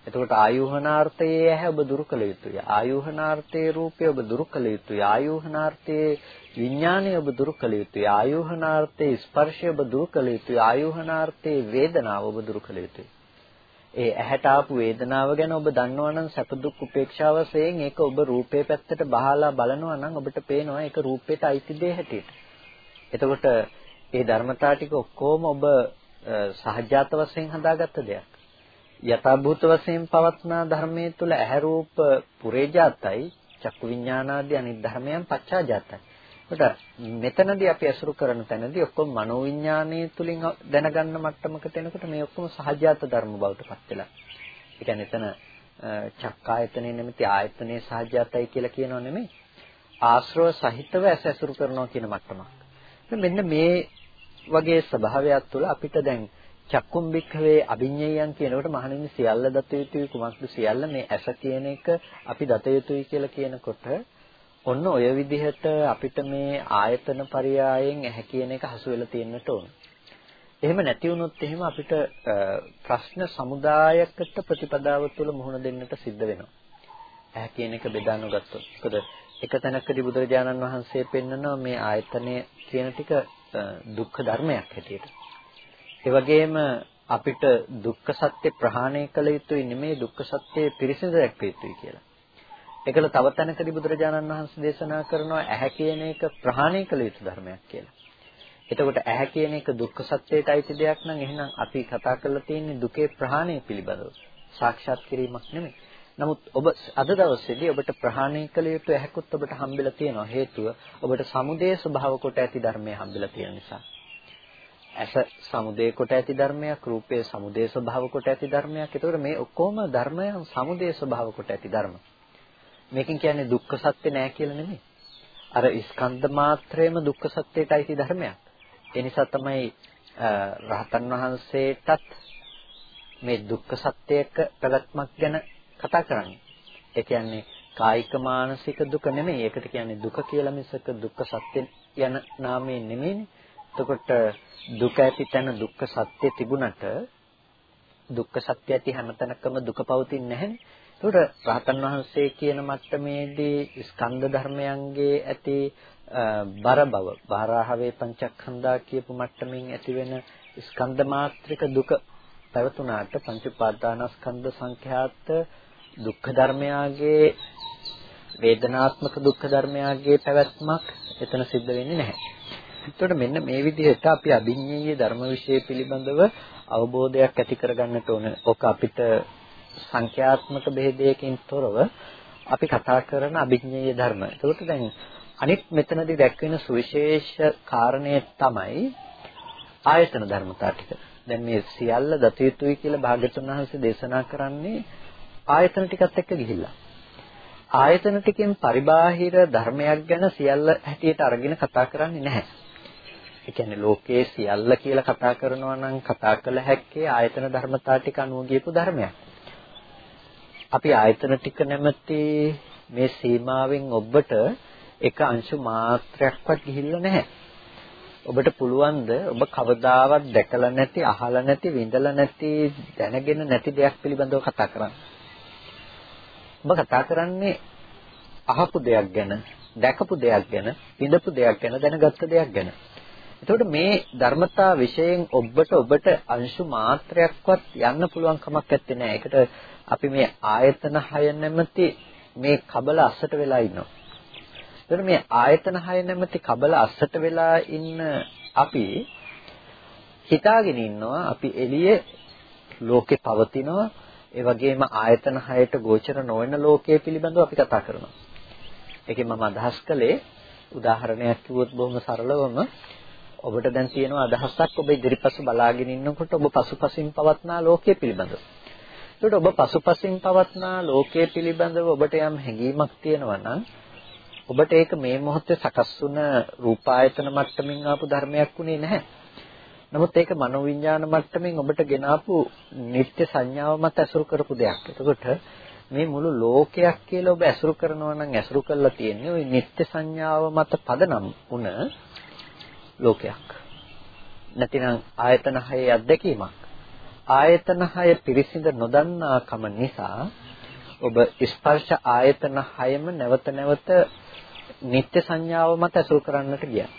එතකොට ආයෝහනාර්ථයේ ඇහැ ඔබ දුරු කළ යුතුයි. ආයෝහනාර්ථයේ රූපය ඔබ දුරු කළ යුතුයි. ආයෝහනාර්ථයේ විඥානය ඔබ දුරු කළ යුතුයි. ආයෝහනාර්ථයේ ස්පර්ශය ඔබ දුරු කළ යුතුයි. ආයෝහනාර්ථයේ වේදනාව ඔබ දුරු කළ යුතුයි. ඒ ඇහැට ආපු වේදනාව ගැන ඔබ දන්නවනම් සැප දුක් උපේක්ෂාව වශයෙන් ඒක ඔබ රූපේ පැත්තට බහලා බලනවා නම් ඔබට පේනවා ඒක රූපේට අයිති දෙයක් හැටියට. එතකොට ඒ ධර්මතා ටික ඔක්කොම ඔබ සහජාත වශයෙන් හදාගත්ත දෙයක්. යථාභූත වශයෙන් පවත්නා ධර්මයේ තුල ඇහැ රූප පුරේජාතයි චක්කු විඥානාදී අනිත් ධර්මයන් පච්චාජාතයි. ඒකට මෙතනදී අපි අසුරු කරන තැනදී ඔක්කොම මනෝවිඥානයේ තුලින් දැනගන්න මට්ටමකට එනකොට මේ ඔක්කොම සහජාත ධර්ම බවට පත් වෙලා. ඒ කියන්නේ එතන චක්කායතනේ නැමැති ආයතනයේ සහජාතයි කියලා කියනව නෙමෙයි. ආශ්‍රව සහිතව ඇස අසුරු කරනවා කියන මට්ටමක්. මෙන්න මේ වගේ ස්වභාවයක් තුළ අපිට දැන් චක්කුම් බික්ඛවේ අභිඤ්ඤයයන් කියනකොට මහණෙනි සියල්ල දත යුතුයි කුමක්ද සියල්ල මේ ඇස කියන එක අපි දත යුතුයි කියලා කියනකොට ඔන්න ඔය විදිහට අපිට මේ ආයතන පරයයන් ඇහැ කියන එක හසු වෙලා තියෙන්නට ඕන. එහෙම නැති වුණොත් එහෙම අපිට ප්‍රශ්න සමුදායකට ප්‍රතිපදාව තුළ මුහුණ දෙන්නට සිද්ධ වෙනවා. ඇහැ කියන එක බෙදානු ගත්තොත්. මොකද එක තැනකදී බුදුරජාණන් වහන්සේ පෙන්නනවා මේ ආයතනය කියන ටික දුක්ඛ ධර්මයක් හැටියට. ඒ වගේම අපිට දුක්ඛ සත්‍ය ප්‍රහාණය කළ යුතුයි නෙමෙයි දුක්ඛ සත්‍ය පිරිසිදු දැක්විය යුතුයි කියලා. ඒකල තව තැනකදී බුදුරජාණන් වහන්සේ දේශනා කරනවා ඇහැ කියන එක ප්‍රහාණය කළ යුතු ධර්මයක් කියලා. එතකොට ඇහැ කියන එක දුක්ඛ සත්‍යයට අයිති දෙයක් නම් එහෙනම් අපි කතා කරලා තියෙන්නේ දුකේ ප්‍රහාණය පිළිබඳව. සාක්ෂාත් කිරීමක් නෙමෙයි. නමුත් ඔබ අද දවසේදී ඔබට ප්‍රහාණය කළ යුතු ඇහැකුත් ඔබට හම්බෙලා තියෙනවා. හේතුව ඔබට සමුදේ ස්වභාව කොට ඇති ධර්මය හම්බෙලා තියෙන නිසා. ඇස සමුදේ කොට ඇති ධර්මයක් රූපයේ සමුදේ ස්වභාව කොට ඇති ධර්මයක්. ඒතකොට මේ ඔක්කොම ධර්මයන් සමුදේ ස්වභාව කොට ඇති ධර්ම. මේකෙන් කියන්නේ දුක්ඛ සත්‍ය නෑ කියලා නෙමෙයි. අර ස්කන්ධ මාත්‍රයේම දුක්ඛ සත්‍යයට අයිති ධර්මයක්. ඒ නිසා තමයි රහතන් වහන්සේටත් මේ දුක්ඛ සත්‍යයක පැවැත්මක් ගැන කතා කරන්නේ. ඒ කියන්නේ කායික මානසික දුක නෙමෙයි. ඒකට කියන්නේ දුක කියලා මිසක දුක්ඛ සත්‍ය යන නාමයෙන් නෙමෙයිනේ. එතකොට දුක ඇති තැන දුක්ඛ සත්‍ය තිබුණට දුක්ඛ සත්‍ය ඇති හැමතැනකම දුක පවතින්නේ නැහැනේ. ඒකට රහතන් වහන්සේ කියන මට්ටමේදී ස්කන්ධ ධර්මයන්ගේ ඇති බර බව, බාරාහවේ පංචස්කන්ධා කියපු මට්ටමින් ඇති වෙන ස්කන්ධ මාත්‍රික දුක පැවතුනාට පංච උපාදානස්කන්ධ සංඛ්‍යාත දුක්ඛ ධර්මයාගේ වේදනාත්මක දුක්ඛ ධර්මයාගේ පැවැත්මක් එතන සිද්ධ වෙන්නේ නැහැ. එතකොට මෙන්න මේ විදිහට අපි අභිඤ්ඤේය ධර්ම විශ්ය පිළිබඳව අවබෝධයක් ඇති කරගන්නට ඕන. ඔක අපිට සංඛ්‍යාත්මක බෙහෙදයකින් තොරව අපි කතා කරන අභිඥේය ධර්ම. එතකොට දැන් අනිත් මෙතනදී දැක්වෙන සුවිශේෂ කාරණය තමයි ආයතන ධර්මතා ටික. දැන් මේ සියල්ල දත යුතුයි කියලා භාග්‍යතුන් වහන්සේ දේශනා කරන්නේ ආයතන ටිකත් එක්ක ගිහිල්ලා. ආයතන ටිකෙන් පරිබාහිර ධර්මයක් ගැන සියල්ල හැටියට අරගෙන කතා කරන්නේ නැහැ. ඒ කියන්නේ ලෝකයේ සියල්ල කියලා කතා කරනවා නම් කතා කළ හැක්කේ ආයතන ධර්මතා ටික අනුව ගියපු ධර්මයක්. අපි ආයතන ටික නැමැති මේ සීමාවෙන් ඔබට එක අංශු මාත්‍රයක්වත් ගිහිල්ලා නැහැ. ඔබට පුළුවන්ද ඔබ කවදාවත් දැකලා නැති, අහලා නැති, විඳලා නැති, දැනගෙන නැති දෙයක් පිළිබඳව කතා කරන්න. ඔබ කතා කරන්නේ අහපු දෙයක් ගැන, දැකපු දෙයක් ගැන, විඳපු දෙයක් ගැන, දැනගත්ත දෙයක් ගැන. එතකොට මේ ධර්මතා විශයෙන් ඔබට ඔබට අංශු මාත්‍රයක්වත් යන්න පුළුවන් කමක් නැත්තේ නෑ. ඒකට අපි මේ ආයතන 6 නැමැති මේ කබල අස්සට වෙලා ඉන්නවා. එතකොට මේ ආයතන 6 නැමැති කබල අස්සට වෙලා ඉන්න අපි හිතාගෙන ඉන්නවා අපි එළියේ ලෝකේ පවතිනවා ඒ වගේම ආයතන 6ට ගෝචර නොවන ලෝකයේ පිළිබඳව අපි කතා කරනවා. ඒකෙන් මම අදහස් කළේ උදාහරණයක් කිව්වොත් බොහොම සරලවම ඔබට දැන් තියෙන අදහසක් ඔබ ඉදිරිපස බලාගෙන ඉන්නකොට ඔබ පසුපසින් පවත්නා ලෝකයේ පිළිබඳව. ඒකට ඔබ පසුපසින් පවත්නා ලෝකයේ පිළිබඳව ඔබට යම් හැඟීමක් තියෙනවා නම් ඔබට ඒක මේ මොහොතේ සකස් වුණ රූපායතන මට්ටමින් ආපු ධර්මයක් උනේ නැහැ. නමුත් ඒක මනෝවිඤ්ඤාණ මට්ටමින් ඔබට ගෙන ආපු නිත්‍ය සංඥාව මත ඇසුරු කරපු දෙයක්. එතකොට මේ මුළු ලෝකයක් කියලා ඔබ ඇසුරු කරනවා නම් ඇසුරු කරලා තියෙන්නේ ওই නිත්‍ය සංඥාව මත පදනම් වුණ ලෝකයක්. නැතිනම් ආයතන හයේ අත්දැකීමක්. ආයතන හය පිරිසිඳ නොදන්නාකම නිසා ඔබ ස්පර්ශ ආයතන හයම නැවත නැවත නිත්‍ය සංඥාව මත අසුර කරන්නට ගියා.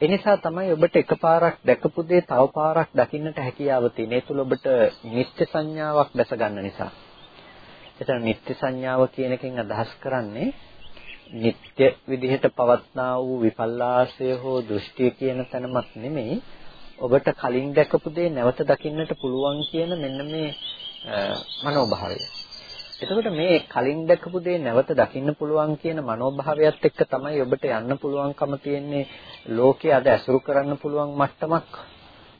ඒ නිසා තමයි ඔබට එකපාරක් දැකපු දේ තව පාරක් දකින්නට හැකියාව තියෙන. ඒ තුල ඔබට නිත්‍ය සංඥාවක් දැස ගන්න නිසා. එතන නිත්‍ය සංඥාව කියන එකෙන් අදහස් කරන්නේ නিত্য විදිහට පවත්නා වූ විපල්ලාසය හෝ දෘෂ්ටිය කියන තැනමත් නෙමෙයි ඔබට කලින් දැකපු දේ නැවත දකින්නට පුළුවන් කියන මෙන්න මේ මනෝභාවය. එතකොට මේ කලින් දැකපු දේ නැවත දකින්න පුළුවන් කියන මනෝභාවයත් එක්ක තමයි ඔබට යන්න පුළුවන්කම තියෙන්නේ ලෝකයේ අද ඇසුරු කරන්න පුළුවන් මට්ටමක්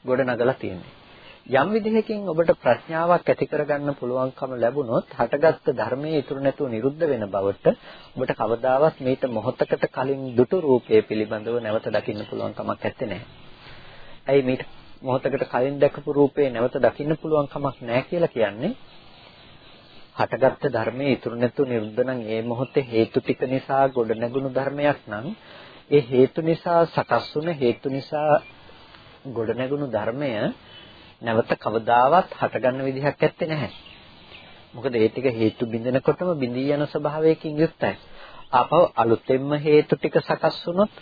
ගොඩනගලා තියෙන්නේ. යම් විදිහකින් ඔබට ප්‍රඥාවක් ඇති කරගන්න පුළුවන්කම ලැබුණොත් හටගත්ත ධර්මයේ ඉතුරු නැතුව නිරුද්ධ වෙන බවට ඔබට කවදාවත් මේට මොහොතකට කලින් දුටු රූපයේ පිළිබඳව නැවත දකින්න පුළුවන් කමක් නැත්තේ. ඇයි මේට මොහොතකට කලින් දැකපු රූපේ නැවත දකින්න පුළුවන් කමක් නැහැ කියලා කියන්නේ හටගත්ත ධර්මයේ ඉතුරු නැතුව නිරුද්ධ නම් ඒ මොහොතේ හේතු ටික නිසා ගොඩ නැගුණු ධර්මයක් නම් ඒ හේතු නිසා සකස් වුණ හේතු නිසා ගොඩ නැගුණු ධර්මය නැවත කවදාවත් හටගන්න විදිහක් ඇත්තේ නැහැ. මොකද ඒ ටික හේතු බින්දනකොටම බිඳී යන ස්වභාවයකින් යුක්තයි. ආපහු අලුතෙන්ම හේතු ටික සකස් වුණොත්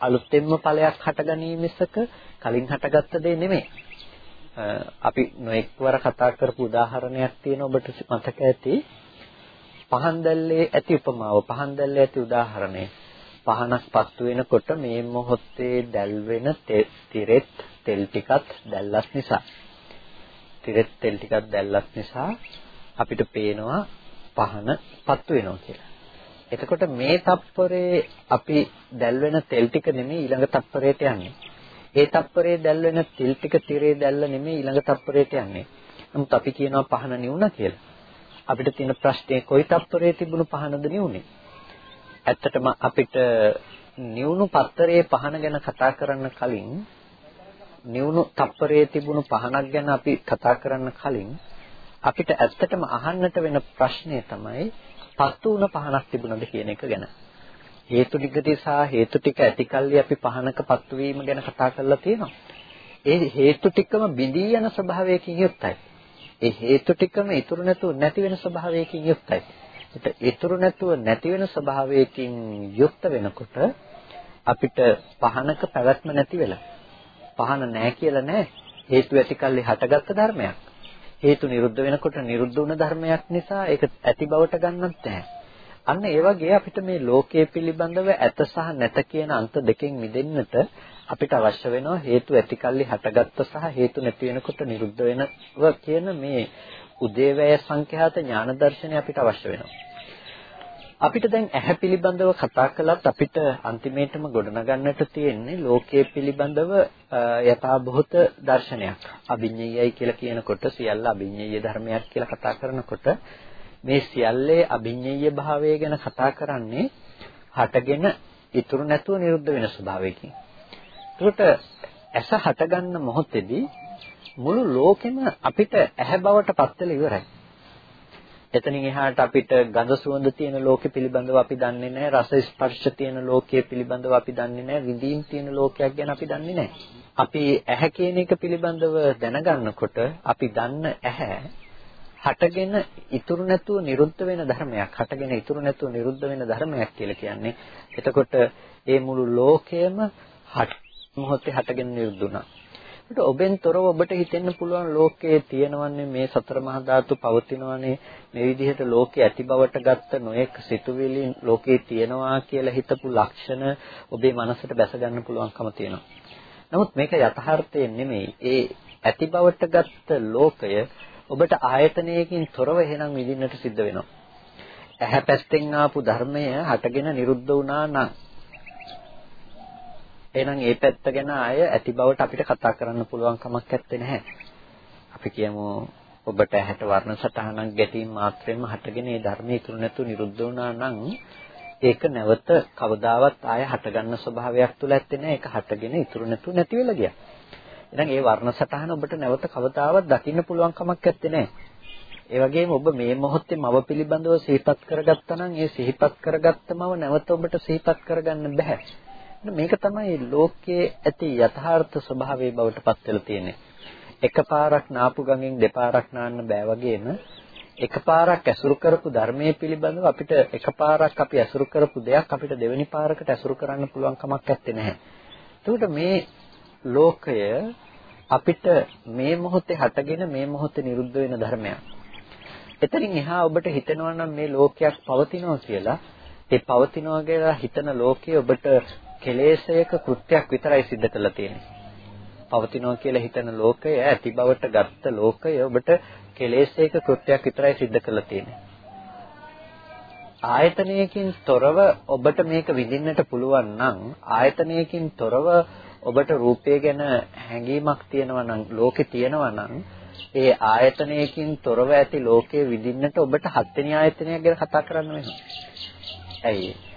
අලුතෙන්ම ඵලයක් හටගනීමසක කලින් හටගත්ත දේ නෙමෙයි. අපි නොඑක්වර කතා කරපු උදාහරණයක් තියෙන ඔබට මතක ඇති. පහන් දැල්ලේ ඇති උපමාව පහන් දැල්ලේ ඇති උදාහරණය. පහනක් පත්තු වෙනකොට මේ මොහොතේ දැල් වෙන තිරෙත් තෙල් ටිකත් දැල්ලස් නිසා තිරෙත් තෙල් ටිකක් දැල්ලස් නිසා අපිට පේනවා පහන පත්තු වෙනවා කියලා. එතකොට මේ තප්පරේ අපි දැල් වෙන තෙල් ටික නෙමෙයි ඊළඟ තප්පරේට යන්නේ. ඒ තප්පරේ දැල් වෙන තෙල් ටික තිරේ දැල්ල නෙමෙයි ඊළඟ තප්පරේට යන්නේ. නමුත් අපි කියනවා පහන නිවුණා කියලා. අපිට තියෙන ප්‍රශ්නේ කොයි තප්පරේ තිබුණු පහනද නිවුනේ? ඇත්තටම අපිට නිවුණු පත්තරේ පහන ගැන කතා කරන්න කලින් නිවුණු තප්පරේ තිබුණු පහනක් ගැන අපි කතා කරන්න කලින් අපිට ඇත්තටම අහන්නට වෙන ප්‍රශ්නේ තමයි පත්තු වුණ පහනක් තිබුණද කියන එක ගැන. හේතු ටික සහ හේතු ටික ඇතිකල්ලි අපි පහනක පත්තු වීම ගැන කතා කරලා තියෙනවා. ඒ හේතු ටිකම බිඳී යන ස්වභාවයකින් යුක්තයි. ඒ හේතු ටිකම ඉතුරු නැතුව නැති වෙන ස්වභාවයකින් යුක්තයි. ඒත් ඉතුරු නැතුව නැති වෙන ස්වභාවයකින් යුක්ත වෙනකොට අපිට පහනක පැවැත්ම නැති වෙලා පහන නැහැ කියලා නෑ හේතු ඇතිකල්ලි හටගත්ත ධර්මයක් හේතු නිරුද්ධ වෙනකොට නිරුද්ධ වුණ ධර්මයක් නිසා ඒක ඇති බවට ගන්නත් නැහැ. අන්න ඒ වගේ අපිට මේ ලෝකයේ පිළිබඳව ඇත සහ නැත කියන අන්ත දෙකෙන් මිදෙන්නට අපිට අවශ්‍ය වෙනවා හේතු ඇතිකල්ලි හටගත්ත සහ හේතු නැති වෙනකොට නිරුද්ධ වෙනවා කියන මේ උදේවැය සංඛ්‍යාත ඥාන දර්ශනය අපිට අවශ්‍ය වෙනවා. අපිට දැන් ඇහැ පිළිබඳව කතා කළත් අපිට අන්තිමේටම ගොඩනගන්නට තියෙන්නේ ලෝකයේ පිළිබඳව යථාභූත දර්ශනයක්. අභිඤ්ඤයයි කියලා කියනකොට සියල්ල අභිඤ්ඤය ධර්මයක් කියලා කතා කරනකොට මේ සියල්ලේ අභිඤ්ඤය භාවය ගැන කතා කරන්නේ හටගෙන ඉතුරු නැතුව නිරුද්ධ වෙන ස්වභාවයකින්. ඒකට ඇස හටගන්න මොහොතේදී මුළු ලෝකෙම අපිට ඇහැ බවට පත් වෙලා ඉවරයි. එතනින් එහාට අපිට ගඳ සුවඳ තියෙන ලෝකෙ පිළිබඳව අපි දන්නේ නැහැ. රස ස්පර්ශ තියෙන ලෝකයේ පිළිබඳව අපි දන්නේ නැහැ. විඳීම් තියෙන ලෝකයක් ගැන අපි දන්නේ නැහැ. අපි ඇහැ කියන එක පිළිබඳව දැනගන්නකොට අපි දන්න ඇහැ හටගෙන ඉතුරු නැතුව නිරුද්ධ වෙන ධර්මයක්. හටගෙන ඉතුරු නැතුව නිරුද්ධ වෙන ධර්මයක් කියලා කියන්නේ. එතකොට ඒ මුළු ලෝකයම හට මොහොතේ හටගෙන නිරුද්ධ වුණා. ඒකට ඔබෙන් තොරව ඔබට හිතෙන්න පුළුවන් ලෝකයේ තියෙනවන්නේ මේ සතර මහා ධාතු පවතිනවනේ මේ විදිහට ලෝකේ ඇති බවට ගත්ත නොයෙක් සිතුවිලි ලෝකේ තියෙනවා කියලා හිතපු ලක්ෂණ ඔබේ මනසට බැස ගන්න පුළුවන්කම තියෙනවා. නමුත් මේක යථාර්ථයෙන් නෙමෙයි. ඒ ඇති බවට ගත්ත ලෝකය ඔබට ආයතනයකින් තොරව එහෙනම් විඳින්නට සිද්ධ වෙනවා. ඇහැ පැත්තෙන් ආපු ධර්මය හටගෙන නිරුද්ධ වුණා නම් එහෙනම් ඒ පැත්ත ගැන ආය ඇති බවට අපිට කතා කරන්න පුළුවන් කමක් නැත්තේ නැහැ. අපි කියමු ඔබට ඇහැට වර්ණ සටහනක් ගැටීම මාත්‍රෙම හටගෙන ඒ ධර්මයේ ඉතුරු නැතුව නිරුද්ධ වුණා නම් ඒක නැවත කවදාවත් ආය හටගන්න ස්වභාවයක් තුල ඇත්තේ නැහැ. ඒක හටගෙන ඉතුරු නැතුව නැති වෙලා ගියා. එහෙනම් ඒ වර්ණ සටහන ඔබට නැවත කවදාවත් දකින්න පුළුවන් කමක් නැත්තේ නැහැ. ඒ වගේම ඔබ මේ මොහොතේ මව පිළිබඳව සිහිපත් කරගත්තා නම් ඒ සිහිපත් කරගත්ත මව නැවත ඔබට සිහිපත් කරගන්න බෑ. මේක තමයි ලෝකයේ ඇති යථාර්ථ ස්වභාවය බවට පත් වෙලා තියෙන්නේ. එකපාරක් නාපු ගඟෙන් දෙපාරක් නාන්න බෑ වගේම එකපාරක් ඇසුරු කරපු ධර්මයේ පිළිබඳව අපිට එකපාරක් අපි ඇසුරු කරපු දෙයක් අපිට දෙවෙනි පාරකට ඇසුරු කරන්න පුළුවන් කමක් නැත්තේ නැහැ. එතකොට මේ ලෝකය අපිට මේ මොහොතේ හටගෙන මේ මොහොතේ නිරුද්ධ වෙන ධර්මයක්. එතනින් එහා ඔබට හිතෙනවා නම් මේ ලෝකයක් පවතිනවා කියලා ඒ පවතිනවා කියලා හිතන ලෝකයේ ඔබට කෙලෙසයක කෘත්‍යයක් විතරයි සිද්ධ කරලා තියෙන්නේ. පවතිනවා කියලා හිතන ලෝකය ඇති බවට ගත්ත ලෝකය ඔබට කෙලෙසයක කෘත්‍යයක් විතරයි සිද්ධ කරලා තියෙන්නේ. ආයතනයකින් තොරව ඔබට මේක විඳින්නට පුළුවන් නම් ආයතනයකින් තොරව ඔබට රූපය ගැන හැඟීමක් තියෙනවා නම් ලෝකේ තියෙනවා නම් ඒ ආයතනයකින් තොරව ඇති ලෝකයේ විඳින්නට ඔබට හත්වෙනි ආයතනයක් ගැන කතා කරන්න වෙනවා. ඇයි?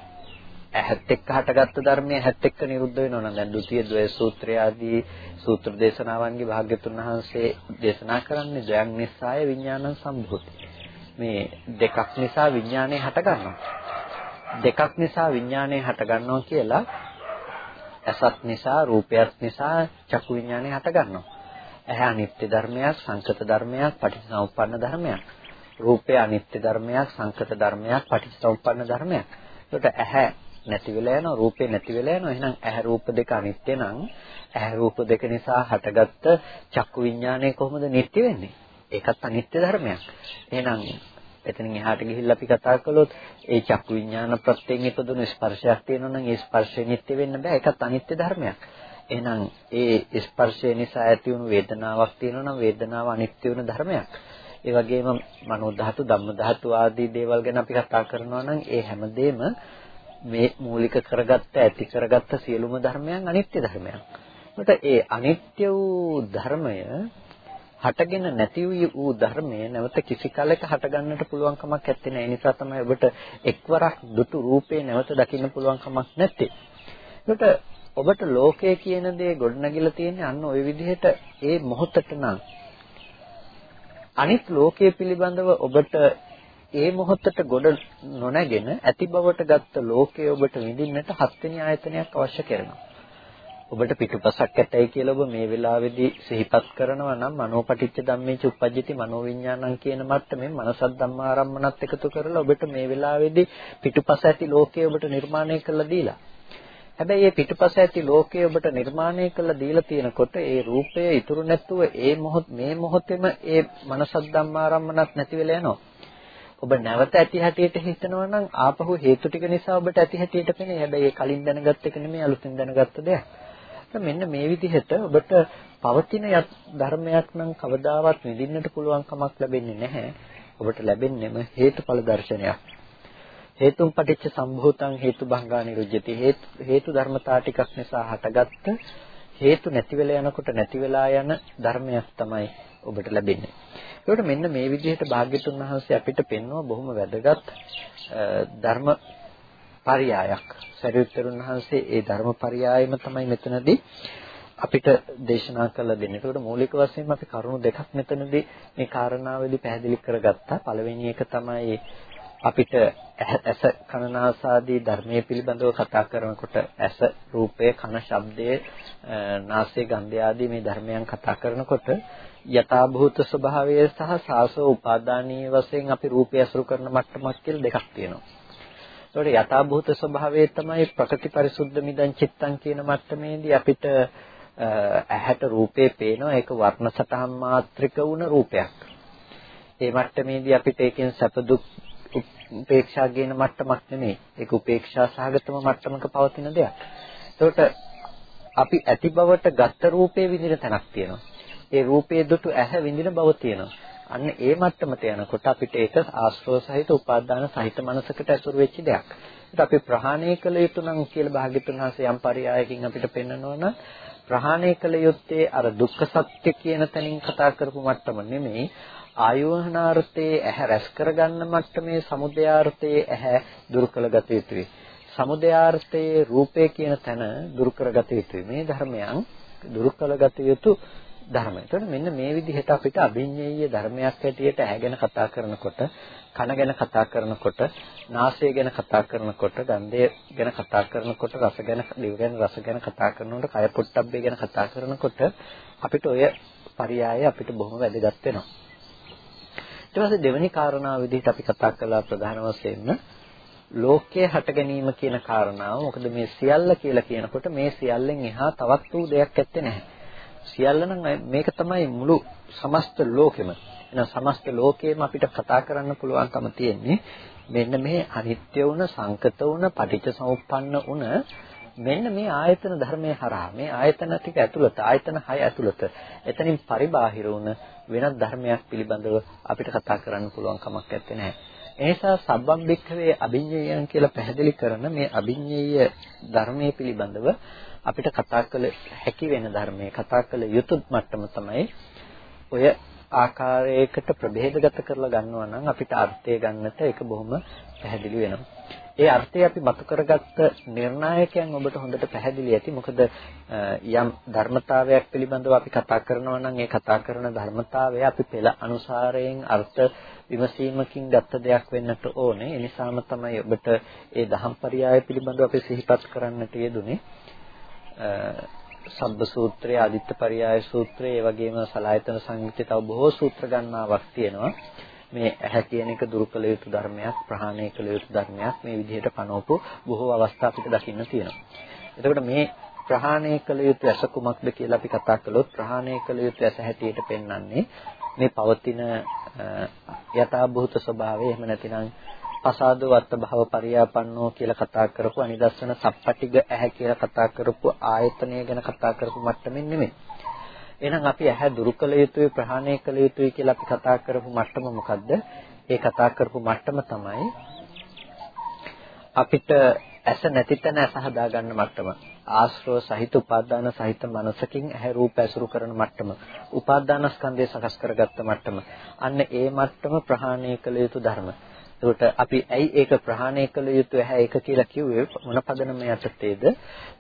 ඇහත් එක්ක හටගත්තු ධර්මය ඇහත් එක්ක නිරුද්ධ වෙනවා නම් දැන් ဒုတိ ය ද්වය සූත්‍රය ආදී සූත්‍ර දේශනාවන්ගේ භාග්‍යතුන් වහන්සේ දේශනා කරන්නේ ද්වයන් නිසාය විඥානං සම්භූති. මේ දෙකක් නිසා විඥානය හටගන්නවා. දෙකක් නිසා විඥානය හටගන්නවා කියලා ඇසත් නිසා රූපයත් නිසා චක්කු විඥානය හටගන්නවා. ඇහැ අනිත්‍ය ධර්මයක්, සංකත ධර්මයක්, පටිච්චසමුප්පන්න ධර්මයක්. රූපය අනිත්‍ය ධර්මයක්, සංකත ධර්මයක්, පටිච්චසමුප්පන්න ධර්මයක්. ඒකට ඇහැ නැති වෙලා යනවා රූපේ නැති වෙලා යනවා. එහෙනම් ඇහැ රූප දෙක අනිත්‍ය නම් ඇහැ රූප දෙක නිසා හටගත්ත චක්කු විඥානය කොහොමද නිට්ටය වෙන්නේ? ඒකත් අනිත්‍ය ධර්මයක්. එහෙනම් එතනින් එහාට ගිහිල්ලා අපි කතා කළොත් ඒ චක්කු විඥාන ප්‍රත්‍යයෙන් ඉපදුණු ස්පර්ශයක් තියෙනවා නම් ඒ ස්පර්ශය නිට්ටය වෙන්න බෑ. ඒකත් අනිත්‍ය ධර්මයක්. එහෙනම් ඒ ස්පර්ශය නිසා ඇති වුණු වේදනාවක් තියෙනවා නම් වේදනාව අනිත්‍ය වෙන ධර්මයක්. ඒ වගේම මනෝ ධාතු ධම්ම ධාතු ආදී දේවල් ගැන අපි කතා කරනවා නම් ඒ හැමදේම මේ මූලික කරගත්ත ඇති කරගත්ත සියලුම ධර්මයන් අනිත්‍ය ධර්මයන්. ඒකට ඒ අනිත්‍ය වූ ධර්මය හටගෙන නැති වූ ධර්මය නැවත කිසි කලක හටගන්නට පුළුවන් කමක් නැත්තේ නෑ. ඒ නිසා තමයි ඔබට එක්වරක් දුටු රූපේ නැවත දකින්න පුළුවන් කමක් නැත්තේ. ඒකට ඔබට ලෝකය කියන දේ ගොඩනගිලා තියෙන්නේ අන්න ওই විදිහට ඒ මොහොතට නම් අනිත් ලෝකයේ පිළිබඳව ඔබට ඒ මොහොතට ගොඩ නොනැගෙන ඇති බවට ගත්ත ලෝකය ඔබට විඳින්නට හත්වෙනි ආයතනයක් අවශ්‍ය කරනවා. ඔබට පිටුපසක් ඇතයි කියලා ඔබ මේ වෙලාවේදී සිහිපත් කරනවා නම් මනෝපටිච්ච ධම්මේච උපජ්ජති මනෝවිඤ්ඤාණං කියන මට්ටමින් මනසත් ධම්මාරම්මනත් එකතු කරලා ඔබට මේ වෙලාවේදී පිටුපස ඇති ලෝකය ඔබට නිර්මාණය කරලා දීලා. හැබැයි මේ පිටුපස ඇති ලෝකය ඔබට නිර්මාණය කරලා දීලා තියෙනකොට ඒ රූපය ඉතුරු නැතුව ඒ මොහොත මේ මොහොතේම ඒ මනසත් ධම්මාරම්මනත් නැති වෙලා යනවා. ඔබ නැවත ඇති හැටියට හිතනවා නම් ආපහු හේතු ටික නිසා ඔබට ඇති හැටියට පෙනේ. හැබැයි ඒ කලින් දැනගත්ත එක නෙමෙයි අලුතෙන් දැනගත්ත දෙයක්. මෙන්න මේ විදිහට ඔබට පවතින ධර්මයක් නම් කවදාවත් විඳින්නට පුළුවන් කමක් ලැබෙන්නේ නැහැ. ඔබට ලැබෙන්නේම හේතුඵල දර්ශනයක්. හේතුම් පටිච්ච සම්භූතං හේතු භංගා නිරුජ්‍යති හේතු ධර්මතා ටිකක් නිසා හටගත්ත හේතු නැති වෙලා යනකොට නැති වෙලා යන ධර්මයක් තමයි ඔබට ලැබෙන්නේ. ඒකට මෙන්න මේ විදිහට භාග්‍යතුන් වහන්සේ අපිට පෙන්වන බොහොම වැදගත් ධර්ම පරයයක්. සරියුත්තරුන් වහන්සේ ඒ ධර්ම පරයයම තමයි මෙතනදී අපිට දේශනා කළ දෙන්න. ඒකට මූලික වශයෙන්ම අපි කරුණු දෙකක් මෙතනදී මේ කාරණාවේදී පැහැදිලි කරගත්තා. පළවෙනි එක තමයි අපිට ඇස කනනාසාදී ධර්මයේ පිළිබඳව කතා කරනකොට ඇස රූපය කන ශබ්දය නාසය ගන්ධය ආදී මේ ධර්මයන් කතා කරනකොට යථාභූත ස්වභාවය සහ සාසව උපාදානීය වශයෙන් අපි රූපය අසුරු කරන මට්ටමක් කියලා දෙකක් තියෙනවා. ඒකට යථාභූත ස්වභාවය තමයි ප්‍රකති පරිසුද්ධ මිදං චිත්තං කියන මට්ටමේදී අපිට ඇහැට රූපේ පේනවා ඒක වර්ණ සටහන් මාත්‍රික වුණ රූපයක්. ඒ මට්ටමේදී අපිට ඒකෙන් සැප දුක් උපේක්ෂා කියන මට්ටමක් නෙමෙයි. ඒක උපේක්ෂා සහගතම මට්ටමක පවතින දෙයක්. ඒකට අපි ඇති බවට ගත්ත රූපේ විඳින තැනක් තියෙනවා. ඒ රූපයේ දුටු ඇහැ විඳින බව තියෙනවා. අන්න ඒ මට්ටමට යනකොට අපිට ඒක ආශ්‍රව සහිත උපාදාන සහිත මනසකට ඇසුරු වෙච්ච දෙයක්. ඒක අපි ප්‍රහාණය කළ යුතු නම් කියලා භාග්‍යතුන් වහන්සේ යම් පරයයකින් අපිට පෙන්නනවා ප්‍රහාණය කළ යුත්තේ අර දුක්ඛ සත්‍ය කියන තැනින් කතා කරපු මට්ටම නෙමෙයි ආයෝහනාර්ථයේ ඇහැ රැස් කරගන්න මට්ටමේ සමුදයාර්ථයේ ඇහැ දුරු කළගත යුතුයි. සමුදයාර්ථයේ රූපය කියන තැන දුරු කරගත යුතුයි. මේ ධර්මයන් දුරු කළගත යුතු ධර්ම. එතකොට මෙන්න මේ විදිහට අපිට අභිඤ්ඤේය ධර්මයක් හැටියට ඇහැගෙන කතා කරනකොට, කන ගැන කතා කරනකොට, නාසය ගැන කතා කරනකොට, ගන්ධය ගැන කතා කරනකොට, රස ගැන, දිව ගැන රස ගැන කතා කරනකොට, කය පොට්ටබ්බේ ගැන කතා කරනකොට අපිට ඔය පරයය අපිට බොහොම වැදගත් වෙනවා. ඊට පස්සේ දෙවෙනි කාරණාව විදිහට අපි කතා කළා ප්‍රධාන වශයෙන්ම ලෝකයේ හට ගැනීම කියන කාරණාව. මොකද මේ සියල්ල කියලා කියනකොට මේ සියල්ලෙන් එහා තවත් වූ දෙයක් ඇත්තේ නැහැ. සියල්ල නම් මේක තමයි මුළු සමස්ත ලෝකෙම. එහෙනම් සමස්ත ලෝකෙම අපිට කතා කරන්න පුළුවන්කම තියෙන්නේ මෙන්න මේ අනිත්‍ය වුණ, සංකත වුණ, පටිච්ච සමුප්පන්න වුණ මෙන්න මේ ආයතන ධර්මයේ හරහා මේ ආයතන ටික ඇතුළත ආයතන 6 ඇතුළත එතනින් පරිබාහිර වුණ වෙනත් ධර්මයක් පිළිබඳව අපිට කතා කරන්න පුළුවන් කමක් නැත්තේ. එනිසා සබ්බම් බික්ඛවේ අභිඤ්ඤයයන් කියලා පැහැදිලි කරන මේ අභිඤ්ඤේය ධර්මයේ පිළිබඳව අපිට කතා කළ හැකි වෙන ධර්මයේ කතා කළ යුතු මට්ටම තමයි ඔය ආකාරයකට ප්‍රභේදගත කරලා ගන්නවා නම් අපිට අර්ථය ගන්නට ඒක බොහොම පැහැදිලි වෙනවා. ඒ අර්ථය අපි මතු කරගත්ත නිර්ණායකයන් ඔබට හොඳට පැහැදිලි ඇති. මොකද යම් ධර්මතාවයක් පිළිබඳව අපි කතා කරනවා නම් ඒ කතා කරන ධර්මතාවය අපි පෙළ අනුසාරයෙන් අර්ථ විමසීමකින් ගත්ත දෙයක් වෙන්නට ඕනේ. ඒ නිසාම තමයි ඔබට ඒ දහම්පරයය පිළිබඳව අපි සිහිපත් කරන්නට යෙදුනේ. සබ්බ සූත්‍රය, ආදිත්ත පරයය සූත්‍රය, ඒ වගේම සලායතන සංයුත්තේ තව බොහෝ සූත්‍ර ගණනාවක් තියෙනවා. මේ ඇහැ කියන එක දුරු කළ යුතු ධර්මයක්, ප්‍රහාණය කළ යුතු ධර්මයක් මේ විදිහට පනවපු බොහෝ අවස්ථා අපිට දකින්න තියෙනවා. එතකොට මේ ප්‍රහාණය කළ යුතු ඇස කුමක්ද කියලා අපි කතා කළොත් ප්‍රහාණය කළ යුතු ඇස හැටියට පෙන්වන්නේ මේ පවතින යථාභූත ස්වභාවය එහෙම නැතිනම් පසාද වත්ත භව පරියාපන්නෝ කියලා කතා කරපු අනිදස්සන සප්පටිග ඇහැ කියලා කතා කරපු ආයතනය ගැන කතා කරපු මට්ටමින් නෙමෙයි. එහෙනම් අපි ඇහැ දුරු කළ යුතුයි ප්‍රහාණය කළ යුතුයි කියලා අපි කතා කරපු මට්ටම මොකද්ද? ඒ කතා කරපු මට්ටම තමයි අපිට ඇස නැති තැන ඇස හදා ගන්න මට්ටම. ආශ්‍රව සහිත උපාදාන සහිත මනසකින් ඇහැ රූප ඇසුරු කරන මට්ටම. උපාදානස්කන්ධය සකස් කරගත්ත මට්ටම. අන්න ඒ මට්ටම ප්‍රහාණය කළ යුතු ධර්ම. එතකොට අපි ඇයි ඒක ප්‍රහාණය කළ යුතු ඇහැ ඒක කියලා කිව්වේ මොන පදනම යටතේද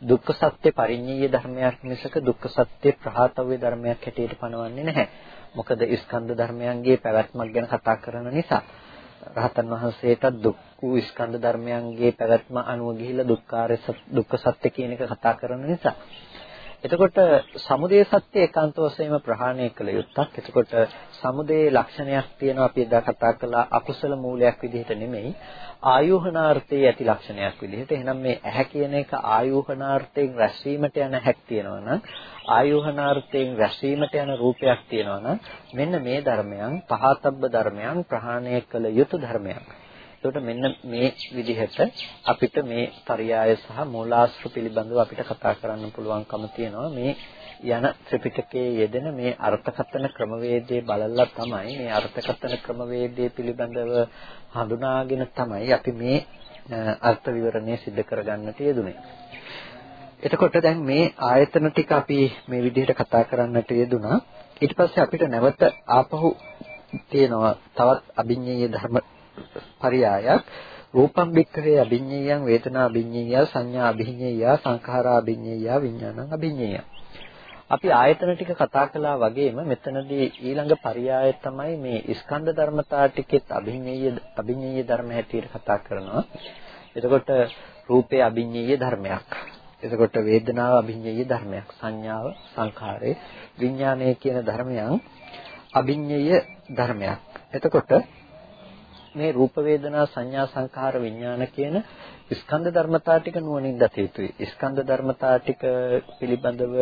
දුක්ඛ සත්‍ය පරිඤ්ඤය ධර්මයක් මිසක දුක්ඛ සත්‍ය ප්‍රහාතව්‍ය ධර්මයක් හැටියට පනවන්නේ නැහැ. මොකද ස්කන්ධ ධර්මයන්ගේ පැවැත්මක් ගැන කතා කරන නිසා. රහතන් වහන්සේට දුක් වූ ස්කන්ධ ධර්මයන්ගේ පැවැත්ම අනුව ගිහිලා දුක්ඛාරය දුක්ඛ සත්‍ය කියන එක කතා කරන නිසා. එතකොට සමුදය සත්‍ය ඒකාන්ත වශයෙන්ම ප්‍රහාණය කළ යුත්තක්. එතකොට සමුදේ ලක්ෂණයක් තියෙනවා අපි එදා කතා කළා අකුසල මූලයක් විදිහට නෙමෙයි ආයෝහනාර්ථයේ ඇති ලක්ෂණයක් විදිහට. එහෙනම් මේ ඇහැ කියන එක ආයෝහනාර්ථයෙන් රැස්වීමට යන හැක් තියෙනවා නම් ආයෝහනාර්ථයෙන් රැස්වීමට යන රූපයක් තියෙනවා නම් මෙන්න මේ ධර්මයන් පහතබ්බ ධර්මයන් ප්‍රහාණය කළ යුතු ධර්මයන්. එතකොට මෙන්න මේ විදිහට අපිට මේ පරයය සහ මූලාශ්‍ර පිළිබඳව අපිට කතා කරන්න පුළුවන්කම තියෙනවා මේ යන ත්‍රිපිටකයේ යෙදෙන මේ අර්ථකථන ක්‍රමවේදයේ බලලා තමයි මේ අර්ථකථන ක්‍රමවේදයේ පිළිබඳව හඳුනාගෙන තමයි අපි මේ අර්ථ විවරණය සිදු කරගන්නට යෙදුනේ. එතකොට දැන් මේ ආයතන ටික අපි මේ විදිහට කතා කරන්නට යෙදුනා. ඊට පස්සේ අපිට නැවත ආපහු තියෙනවා තවත් අභිඤ්ඤේය ධර්ම පරයයක් රූපම් බික්කවේ අභිඤ්ඤේයං වේදනා අභිඤ්ඤේය සංඥා අභිඤ්ඤේය සංඛාරා අභිඤ්ඤේය විඥානං අභිඤ්ඤේය අපි ආයතන ටික කතා කළා වගේම මෙතනදී ඊළඟ පරයය තමයි මේ ස්කන්ධ ධර්මතා ටිකෙත් අභිඤ්ඤය අභිඤ්ඤය ධර්ම හැටියට කතා කරනවා. එතකොට රූපේ අභිඤ්ඤය ධර්මයක්. එතකොට වේදනාව අභිඤ්ඤය ධර්මයක්. සංඥාව, සංඛාරේ, විඥානය කියන ධර්මයන් අභිඤ්ඤය ධර්මයක්. එතකොට මේ රූප වේදනා සංඥා සංඛාර විඥාන කියන ස්කන්ධ ධර්මතා ටික නුවණින් දත යුතුයි. ස්කන්ධ ධර්මතා ටික පිළිබඳව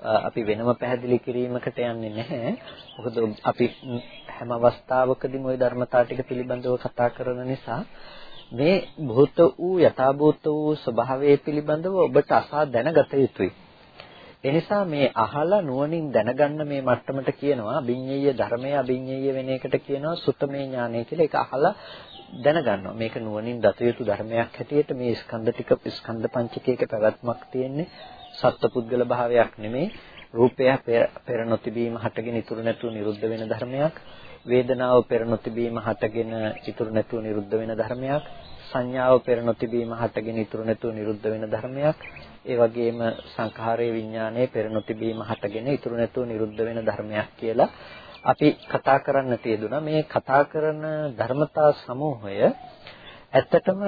අපි වෙනම පැහැදිලි කිරීමකට යන්නේ නැහැ. මොකද අපි හැම අවස්ථාවකදීම ওই ධර්මතා ටික පිළිබඳව කතා කරන නිසා මේ භූත වූ යථාභූත වූ ස්වභාවය පිළිබඳව ඔබට අසා දැනගත යුතුයි. එනිසා මේ අහලා නුවණින් දැනගන්න මේ මට්ටමට කියනවා අභිඤ්ඤේය ධර්මය අභිඤ්ඤේය වෙන එකට කියනවා සුතමේ ඥානය කියලා. ඒක අහලා දැනගන්නවා. මේක නුවණින් දත යුතු ධර්මයක් හැටියට මේ ස්කන්ධ ටික ස්කන්ධ පංචකයක පැවැත්මක් තියෙන්නේ සත්පුද්ගල භාවයක් නෙමෙයි. රූපය පෙර නොතිබීම හටගෙන ඉතුරු නැතුව නිරුද්ධ වෙන ධර්මයක්. වේදනාව පෙර නොතිබීම හටගෙන ඉතුරු නැතුව නිරුද්ධ වෙන ධර්මයක්. සංඥාව පෙර නොතිබීම හටගෙන ඉතුරු නැතුව නිරුද්ධ වෙන ධර්මයක්. ඒ වගේම සංඛාරයේ විඥානයේ පෙර නොතිබීම හටගෙන ඉතුරු නැතුව නිරුද්ධ වෙන ධර්මයක් කියලා අපි කතා කරන්න තියදුනා මේ කතා කරන ධර්මතා සමූහය ඇත්තටම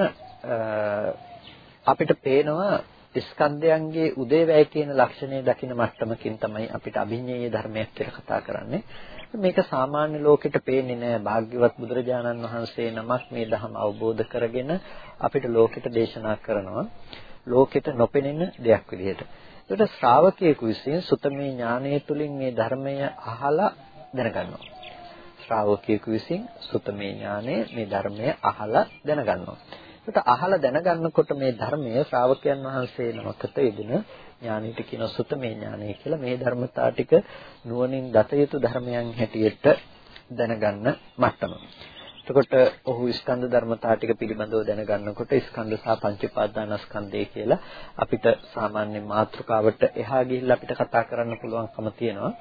අපිට පේනවා ස්කන්ධයන්ගේ උදේවැය කියන ලක්ෂණය දකින මට්ටමකින් තමයි අපිට අභිඤ්ඤේය ධර්මයක් කියලා කතා කරන්නේ. මේක සාමාන්‍ය ලෝකෙට පේන්නේ නැහැ. භාග්‍යවත් බුදුරජාණන් වහන්සේ නමක් මේ ධර්ම අවබෝධ කරගෙන අපිට ලෝකෙට දේශනා කරනවා. ලෝකෙට නොපෙනෙන දෙයක් විදිහට. ඒකට ශ්‍රාවකයෙකු විසින් සුතමේ ඥානය තුලින් මේ ධර්මය අහලා දැනගන්නවා. ශ්‍රාවකයෙකු විසින් සුතමේ ඥානය මේ ධර්මය අහලා දැනගන්නවා. ඒකට අහලා දැනගන්නකොට මේ ධර්මය ශ්‍රාවකයන් වහන්සේ නමකට යෙදෙන ඥානෙට කියන සුතමේ ඥානය කියලා මේ ධර්මතා ටික නුවණින් දත යුතු ධර්මයන් හැටියට දැනගන්න මට්ටම. එතකොට ඔහු ස්කන්ධ ධර්මතා ටික පිළිබඳව දැනගන්නකොට ස්කන්ධ සහ පංච උපාදානස්කන්ධය කියලා අපිට සාමාන්‍ය මාතෘකාවට එහා ගිහිල්ලා අපිට කතා කරන්න පුළුවන්කම තියෙනවා.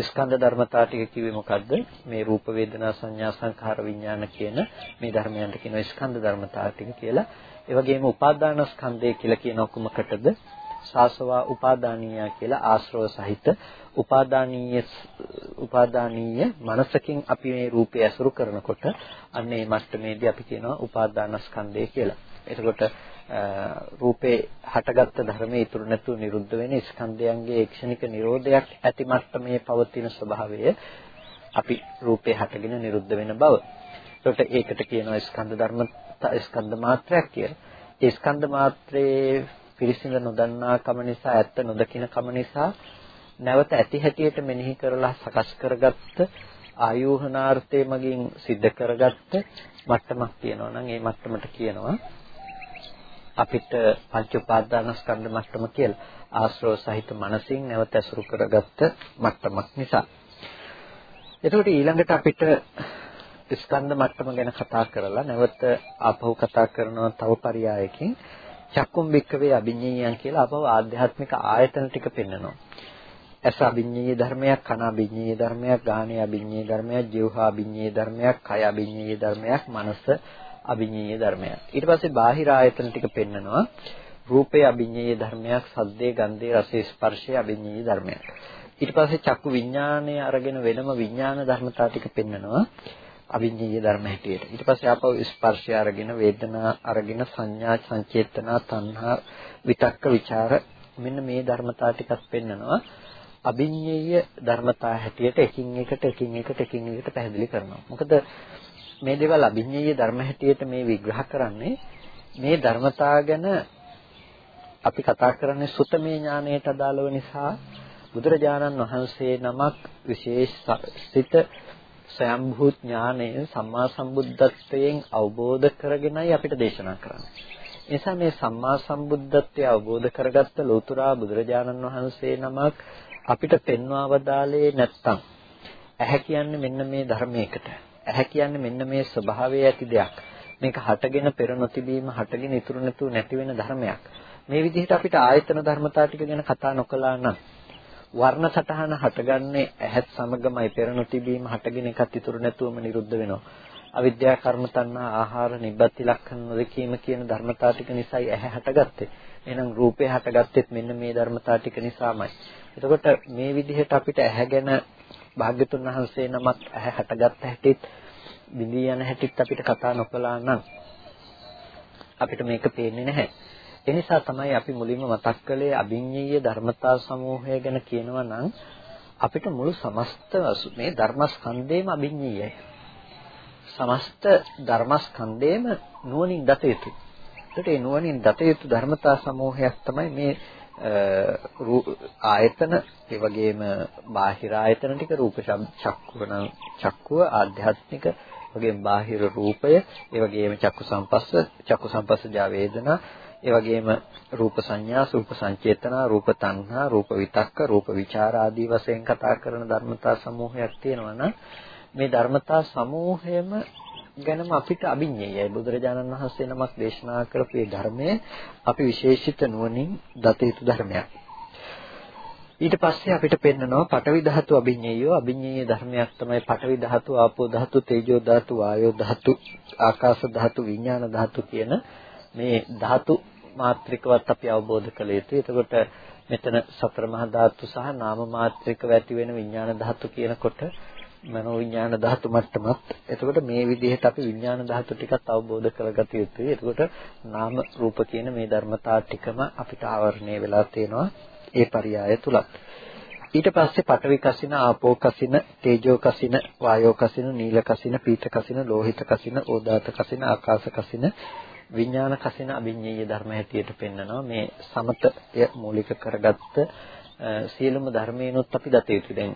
ස්කන්ධ ධර්මතා ටික කිව්වේ මොකද්ද? මේ රූප වේදනා සංඥා සංඛාර විඥාන කියන මේ ධර්මයන්ට කියනවා ස්කන්ධ ධර්මතා ටික කියලා. ඒ වගේම උපාදාන ස්කන්ධය කියලා කියන ඔක්කොමකටද සාසවා උපාදානීය කියලා ආශ්‍රව සහිත උපාදානීය උපාදානීය මනසකින් අපි මේ රූපය ඇසුරු කරනකොට අන්න ඒ මට්ටමේදී අපි කියනවා උපාදානස්කන්ධය කියලා. එතකොට රූපේ හටගත්ත ධර්මයේ ඉතුරු නැතුව නිරුද්ධ වෙන ස්කන්ධයන්ගේ ඒක්ෂණික නිරෝධයක් ඇති මට්ටමේ පවතින ස්වභාවය අපි රූපේ හටගෙන නිරුද්ධ වෙන බව. ඒකට ඒකට කියනවා ස්කන්ධ ධර්ම ස්කන්ධ මාත්‍රයක් කියලා. ඒ ස්කන්ධ මාත්‍රයේ පිරිසිඳ නොදන්නා කම නිසා ඇත්ත නොදකින කම නිසා නැවත ඇති හැටියට මෙනෙහි කරලා සකස් කරගත්ත ආයෝහනාර්ථයේ මගින් සිද්ධ කරගත්ත මට්ටමක් තියෙනවා නම් ඒ මට්ටමට කියනවා අපිට පංච උපාදානස්කන්ධ මට්ටම කියලා ආශ්‍රව සහිත මනසින් නැවත ඇසුරු කරගත්ත මට්ටමක් නිසා. එතකොට ඊළඟට අපිට ස්කන්ධ මට්ටම ගැන කතා කරලා නැවත ආපහු කතා කරනවා තව පරයයකින් චක්කුම් බික්කවේ අභිඤ්ඤයයන් කියලා අපව ආධ්‍යාත්මික ආයතන ටික පෙන්වනවා. ඇස අභිඤ්ඤීය ධර්මයක්, කන අභිඤ්ඤීය ධර්මයක්, ගාහනේ අභිඤ්ඤීය ධර්මයක්, ජීවහා අභිඤ්ඤීය ධර්මයක්, කය අභිඤ්ඤීය ධර්මයක්, මනස අභිඤ්ඤීය ධර්මයක්. ඊට පස්සේ බාහිර ආයතන ටික පෙන්නනවා. රූපේ අභිඤ්ඤීය ධර්මයක්, සද්දේ, ගන්ධේ, රසේ, ස්පර්ශේ අභිඤ්ඤීය ධර්මයක්. ඊට පස්සේ චක්කු විඥානය අරගෙන වෙනම විඥාන ධර්මතා ටික පෙන්නනවා. අභිඤ්ඤීය ධර්ම හැටියට. ඊට පස්සේ ආපහු ස්පර්ශය අරගෙන වේදනා අරගෙන සංඥා සංචේතනා තණ්හා විතක්ක ਵਿਚාර මෙන්න මේ ධර්මතා ටිකක් පෙන්නනවා. අභිඤ්ඤේය ධර්මතා හැටියට එකින් එකට එකින් එකට එකින් එකට පැහැදිලි කරනවා. මොකද මේ දේවල් අභිඤ්ඤේය ධර්ම හැටියට මේ විග්‍රහ කරන්නේ මේ ධර්මතා ගැන අපි කතා කරන්නේ සුතමේ ඥානයට අදාළව නිසා බුදුරජාණන් වහන්සේ නමක් විශේෂ සිත ස්වයම්භූ ඥානය සම්මා සම්බුද්ධත්වයෙන් අවබෝධ කරගෙනයි අපිට දේශනා කරන්නේ. නිසා මේ සම්මා සම්බුද්ධත්වය අවබෝධ කරගත්ත ලෝතුරා බුදුරජාණන් වහන්සේ නමක් අපිට පෙන්වා වදාලේ නැත්තම් ඇහැ කියන්නේ මෙන්න මේ ධර්මයකට ඇහැ කියන්නේ මෙන්න මේ ස්වභාවය ඇති දෙයක්. මේක හටගෙන පෙර නොතිබීම හටගෙන ඉතුරු නැතුව නැති වෙන ධර්මයක්. මේ විදිහට අපිට ආයතන ධර්මතා ටික ගැන කතා නොකළා නම් වර්ණ සටහන හටගන්නේ ඇහත් සමගමයි පෙර නොතිබීම හටගෙන එකත් ඉතුරු නැතුවම නිරුද්ධ වෙනවා. අවිද්‍යා කර්ම තණ්හා ආහාර නිබ්බති ලක්ෂණ නොදකීම කියන ධර්මතා ටික නිසායි ඇහැ හටගත්තේ. එහෙනම් රූපේ හටගත්තෙත් මෙන්න මේ ධර්මතා ටික නිසාමයි. එතකොට මේ විදිහට අපිට ඇහැ ගැන භාග්‍යතුන් වහන්සේ නමක් ඇහැ හටගත්ත හැටිත් බිඳී යන හැටිත් අපිට කතා නොකළා නම් අපිට මේක පේන්නේ නැහැ. ඒ නිසා තමයි අපි මුලින්ම මතක් කළේ අභිඤ්ඤීය ධර්මතා සමූහය ගැන කියනවා නම් අපිට මුළු සමස්ත මේ ධර්මස්කන්ධේම අභිඤ්ඤීයයි. සමස්ත ධර්මස්කන්ධේම නුවණින් දත යුතුයි. ඒකට ඒ නුවණින් දත යුතු ධර්මතා සමූහයක් තමයි මේ ආයතන ඒ වගේම බාහිර ආයතන ටික රූප චක්කුවන චක්කුව ආධ්‍යාත්මික වගේම බාහිර රූපය ඒ වගේම චක්කු සම්පස්ස චක්කු සම්පස්සජා වේදනා ඒ වගේම රූප සංඥා රූප සංචේතනා රූප තණ්හා රූප විතක්ක රූප විචාර ආදී වශයෙන් කතා කරන ධර්මතා සමූහයක් තියෙනවා නම් මේ ධර්මතා සමූහයම ගැනම අපිට අභිඥයයි බුදුරජාණන් වහන්සේ නමක් දේශනා කරපු මේ ධර්මය අපි විශේෂිත නුවණින් දත යුතු ධර්මයක්. ඊට පස්සේ අපිට පෙන්නනවා පඨවි ධාතු අභිඤ්ඤයෝ අභිඤ්ඤයේ ධර්මයක් තමයි පඨවි ධාතු ආපෝ ධාතු තේජෝ ධාතු වායෝ ධාතු ආකාශ ධාතු විඥාන ධාතු කියන මේ ධාතු මාත්‍රිකවත් අපි අවබෝධ කළ යුතුයි. එතකොට මෙතන සතර මහා ධාතු සහ නාම මාත්‍රිකව ඇති වෙන විඥාන ධාතු කියනකොට මනෝ විඥාන ධාතු මට්ටමත් එතකොට මේ විදිහට අපි විඥාන ධාතු ටිකත් අවබෝධ කරගත යුතුයි. එතකොට නාම රූප කියන මේ ධර්මතා ටිකම අපිට ආවරණය වෙලා තියෙනවා ඒ පරයය තුලත්. ඊට පස්සේ පඨවි කසින, ආපෝ කසින, තේජෝ කසින, වායෝ කසින, නීල කසින, පීත කසින, ලෝහිත කසින, ඕදාත කසින, ආකාශ කසින, විඥාන කසින අභිඤ්ඤේය ධර්ම හැටියට පෙන්නනවා මේ සමතය මූලික කරගත්ත සියලුම ධර්මයනොත් අපි දත යුතුයි දැන්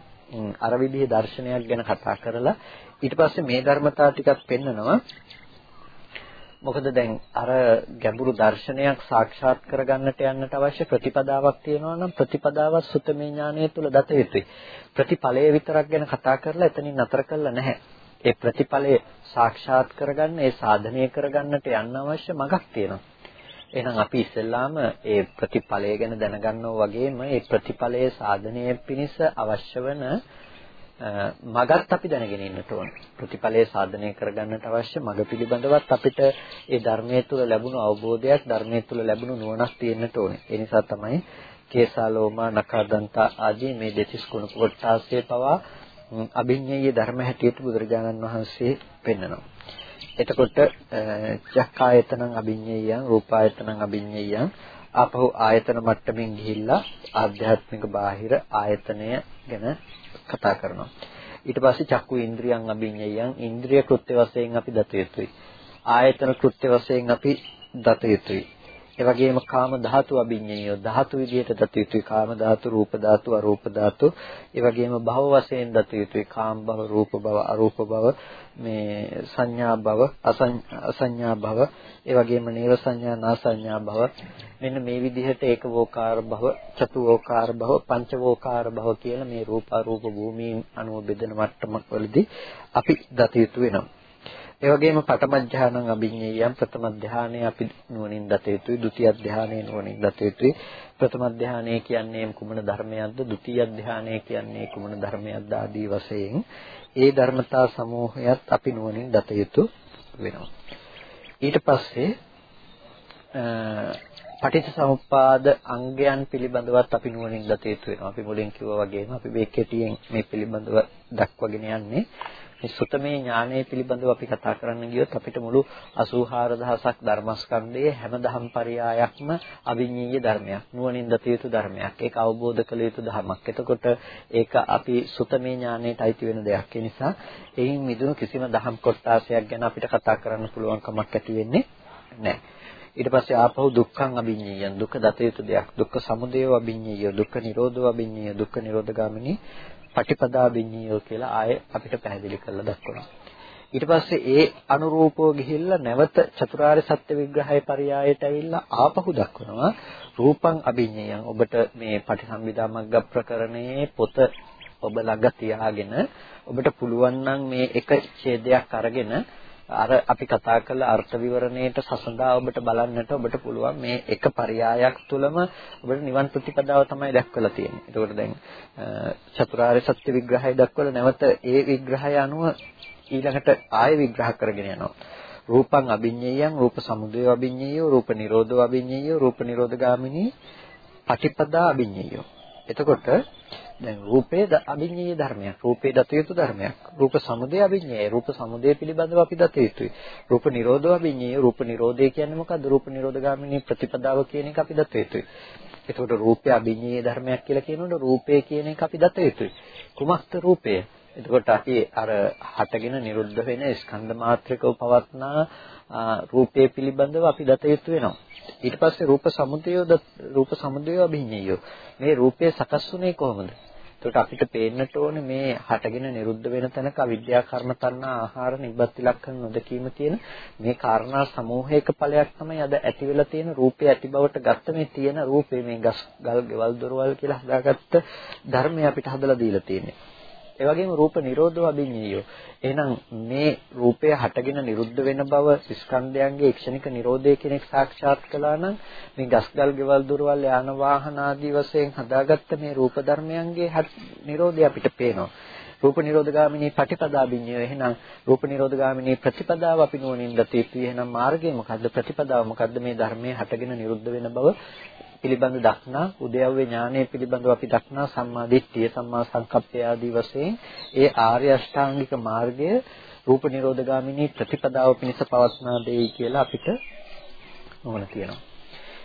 අර විදිහේ දර්ශනයක් ගැන කතා කරලා ඊට පස්සේ මේ ධර්මතාව ටිකක් පෙන්නනවා මොකද දැන් අර ගැඹුරු දර්ශනයක් සාක්ෂාත් කරගන්නට යන්නට අවශ්‍ය ප්‍රතිපදාවක් තියෙනවා නම් ප්‍රතිපදාව සුතමේ ඥානය තුළ දත යුතුයි. ප්‍රතිඵලය විතරක් ගැන කතා කරලා එතනින් නතර කළා නැහැ. ඒ ප්‍රතිඵලය සාක්ෂාත් කරගන්න, ඒ සාධනය කරගන්නට යන්න අවශ්‍ය මඟක් තියෙනවා. එහෙනම් අපි ඉස්සෙල්ලාම ඒ ප්‍රතිඵලය ගැන දැනගන්නවා වගේම ඒ ප්‍රතිඵලයේ සාධනය පිණිස අවශ්‍ය වෙන මගත් අපි දැනගෙන ඉන්නට ඕන. ප්‍රතිඵලයේ සාධනය කරගන්නට අවශ්‍ය මඟ පිළිබඳවත් අපිට ඒ ධර්මයේ තුල ලැබුණු අවබෝධයක් ධර්මයේ තුල ලැබුණු නුවණක් තියෙන්නට ඕනේ. ඒ නිසා තමයි කේසාලෝමා නකාදන්තා ආදී මේ දෙතිස් කුණ කොටාසේ පවා අභිඤ්ඤයේ ධර්ම හැටියට බුදුරජාණන් වහන්සේ පෙන්වනවා. එතකොට චක්කායතනං අභිඤ්ඤයයන් රූපායතනං අභිඤ්ඤයයන් ආපහු ආයතන මට්ටමින් ගිහිල්ලා ආධ්‍යාත්මික බාහිර ආයතනය ගැන කතා කරනවා. ඊට පස්සේ චක්කු ඉන්ද්‍රියන් අභිඤ්ඤයයන් ඉන්ද්‍රිය කෘත්‍ය වශයෙන් අපි දත යුතුයි. ආයතන කෘත්‍ය වශයෙන් අපි දත යුතුයි. ඒ වගේම කාම ධාතු අභිඤ්ඤය ධාතු විදියට දත යුතුයි. කාම ධාතු රූප ධාතු අරූප ධාතු. ඒ වගේම භව වශයෙන් දත යුතුයි. කාම භව රූප භව අරූප භව මේ සංඥා භව අසංඥා භව. ඒ වගේම නේව සංඥා නා සංඥා භව. මෙන්න මේ විදිහට ඒකවෝකාර භව චතුවෝකාර භව පංචවෝකාර භව කියලා මේ රූප අරූප භූමීන් අනුව බෙදෙන මට්ටමක් වලදී අපි දත යුතු වෙනවා. ඒ වගේම පඨම ධානං අභිඤ්ඤයයන් ප්‍රථම ධානය අපි නුවණින් දත යුතුයි ဒုတိ ය ධානය නුවණින් දත යුතුයි ප්‍රථම ධානය කියන්නේ කුමන ධර්මයක්ද ဒုတိ ය ධානය කියන්නේ කුමන ධර්මයක්ද ආදී වශයෙන් ඒ ධර්මතා සමූහයත් අපි නුවණින් දත යුතු වෙනවා ඊට පස්සේ පටිච්චසමුප්පාද අංගයන් පිළිබඳවත් අපි නුවණින් දත යුතු වෙනවා. අපි මුලින් කිව්වා වගේම අපි මේ කෙටියෙන් මේ පිළිබඳව දක්වගෙන යන්නේ. මේ සුතමේ ඥානය පිළිබඳව අපි කතා කරන්න ගියොත් අපිට මුළු 84000ක් ධර්මස්කන්ධයේ හැම දහම් පරයයක්ම අවිඤ්ඤීය ධර්මයක්. නුවණින් දත යුතු ධර්මයක්. ඒක අවබෝධ කළ යුතු ධර්මයක්. එතකොට ඒක අපි සුතමේ ඥානයට අයිති වෙන දෙයක්. ඒ නිසා එයින් මිදුණු කිසිම දහම් කොටාසයක් ගැන අපිට කතා කරන්න පුළුවන් කමක් ඇති වෙන්නේ නැහැ. ඊට පස්සේ ආපහු දුක්ඛං අභිඤ්ඤයයන් දුක්ඛ දත යුතු දෙයක් දුක්ඛ සමුදය අභිඤ්ඤය දුක්ඛ නිරෝධෝ අභිඤ්ඤය දුක්ඛ නිරෝධගාමිනී පටිපදා විඤ්ඤයෝ කියලා ආයෙ අපිට පැහැදිලි කරලා දක්වනවා. ඊට පස්සේ ඒ අනුරූපව ගිහිල්ලා නැවත චතුරාර්ය සත්‍ය විග්‍රහය පරයයට ඇවිල්ලා ආපහු දක්වනවා රූපං අභිඤ්ඤයං ඔබට මේ පටිසම්භිදා මග්ග ප්‍රකරණයේ පොත ඔබ ළඟ තියාගෙන ඔබට පුළුවන් නම් මේ එක ඡේදයක් අරගෙන අර අපි කතා කළ අර්ථ විවරණයට සසඳා ඔබට බලන්නට ඔබට පුළුවන් මේ එක පරයයක් තුලම ඔබට නිවන් ප්‍රතිපදාව තමයි දක්වලා තියෙන්නේ. ඒකෝට දැන් චතුරාර්ය සත්‍ය විග්‍රහය දක්වලා නැවත ඒ විග්‍රහය අනුව ඊළඟට ආය විග්‍රහ කරගෙන යනවා. රූපං අභිඤ්ඤයං රූප සමුදය අභිඤ්ඤයෝ රූප නිරෝධෝ අභිඤ්ඤයෝ රූප නිරෝධගාමිනී පටිපදා අභිඤ්ඤයෝ. එතකොට දැන් රූපේ අභිඤ්ඤේ ධර්මයක්. රූපේ දත යුතු ධර්මයක්. රූප සමුදය අභිඤ්ඤේ. රූප සමුදය පිළිබඳව අපි දත යුතුයි. රූප නිරෝධෝ අභිඤ්ඤේ. රූප නිරෝධය කියන්නේ මොකද්ද? රූප නිරෝධගාමිනී ප්‍රතිපදාව කියන එක අපි දත යුතුයි. එතකොට රූපය අභිඤ්ඤේ ධර්මයක් කියලා කියනකොට රූපය කියන එක අපි දත යුතුයි. කුමක්ද රූපය? එතකොට අපි අර හටගෙන නිරුද්ධ වෙන ස්කන්ධ මාත්‍රිකව පවත්නා රූපය පිළිබඳව අපි දත යුතු වෙනවා. ඊට පස්සේ රූප සමුදය රූප සමුදය අභිඤ්ඤය. මේ රූපය සකස් වුනේ කොහොමද? එතකොට අපිට පේන්නට ඕනේ මේ හටගෙන නිරුද්ධ වෙන තැනක අවිද්‍යා කර්ම තණ්හා ආහාර නිබ්බත් ඉලක්කන නොදකීම කියන මේ කාරණා සමූහයක ඵලයක් තමයි අද ඇති වෙලා තියෙන රූපය ඇති බවට ගත්ත මේ තියෙන රූපේ මේ ගස් ගල් ගෙවල් දොරවල් කියලා හදාගත්ත ධර්මය අපිට හදලා දීලා තියෙන්නේ. ඒ වගේම රූප නිරෝධව අභිඤ්ඤයෝ. එහෙනම් මේ රූපය හටගෙන නිරුද්ධ වෙන බව ස්කන්ධයන්ගේ ක්ෂණික නිරෝධය කෙනෙක් සාක්ෂාත් කළා නම් මේ ගස්ගල් ගෙවල් දොරවල් යාන වාහන ආදී වශයෙන් හදාගත්ත මේ රූප ධර්මයන්ගේ නිරෝධය අපිට පේනවා. රූප නිරෝධගාමිනී පටිපදාභිඤ්ඤය එහෙනම් රූප නිරෝධගාමිනී ප්‍රතිපදාව අපි නුවණින් දත යුතුයි එහෙනම් මාර්ගය මොකද්ද ප්‍රතිපදාව මොකද්ද මේ ධර්මයේ හටගෙන නිරුද්ධ වෙන බව පිළිබඳ දක්නා උද්‍යව්‍ය ඥානය පිළිබඳව අපි දක්නා සම්මා දිට්ඨිය සම්මා සංකප්පය ආදී වශයෙන් ඒ ආර්ය අෂ්ටාංගික මාර්ගය රූප නිරෝධගාමිනී ප්‍රතිපදාව පිණිස පවත්නා දෙයි කියලා අපිට ඕන තියෙනවා.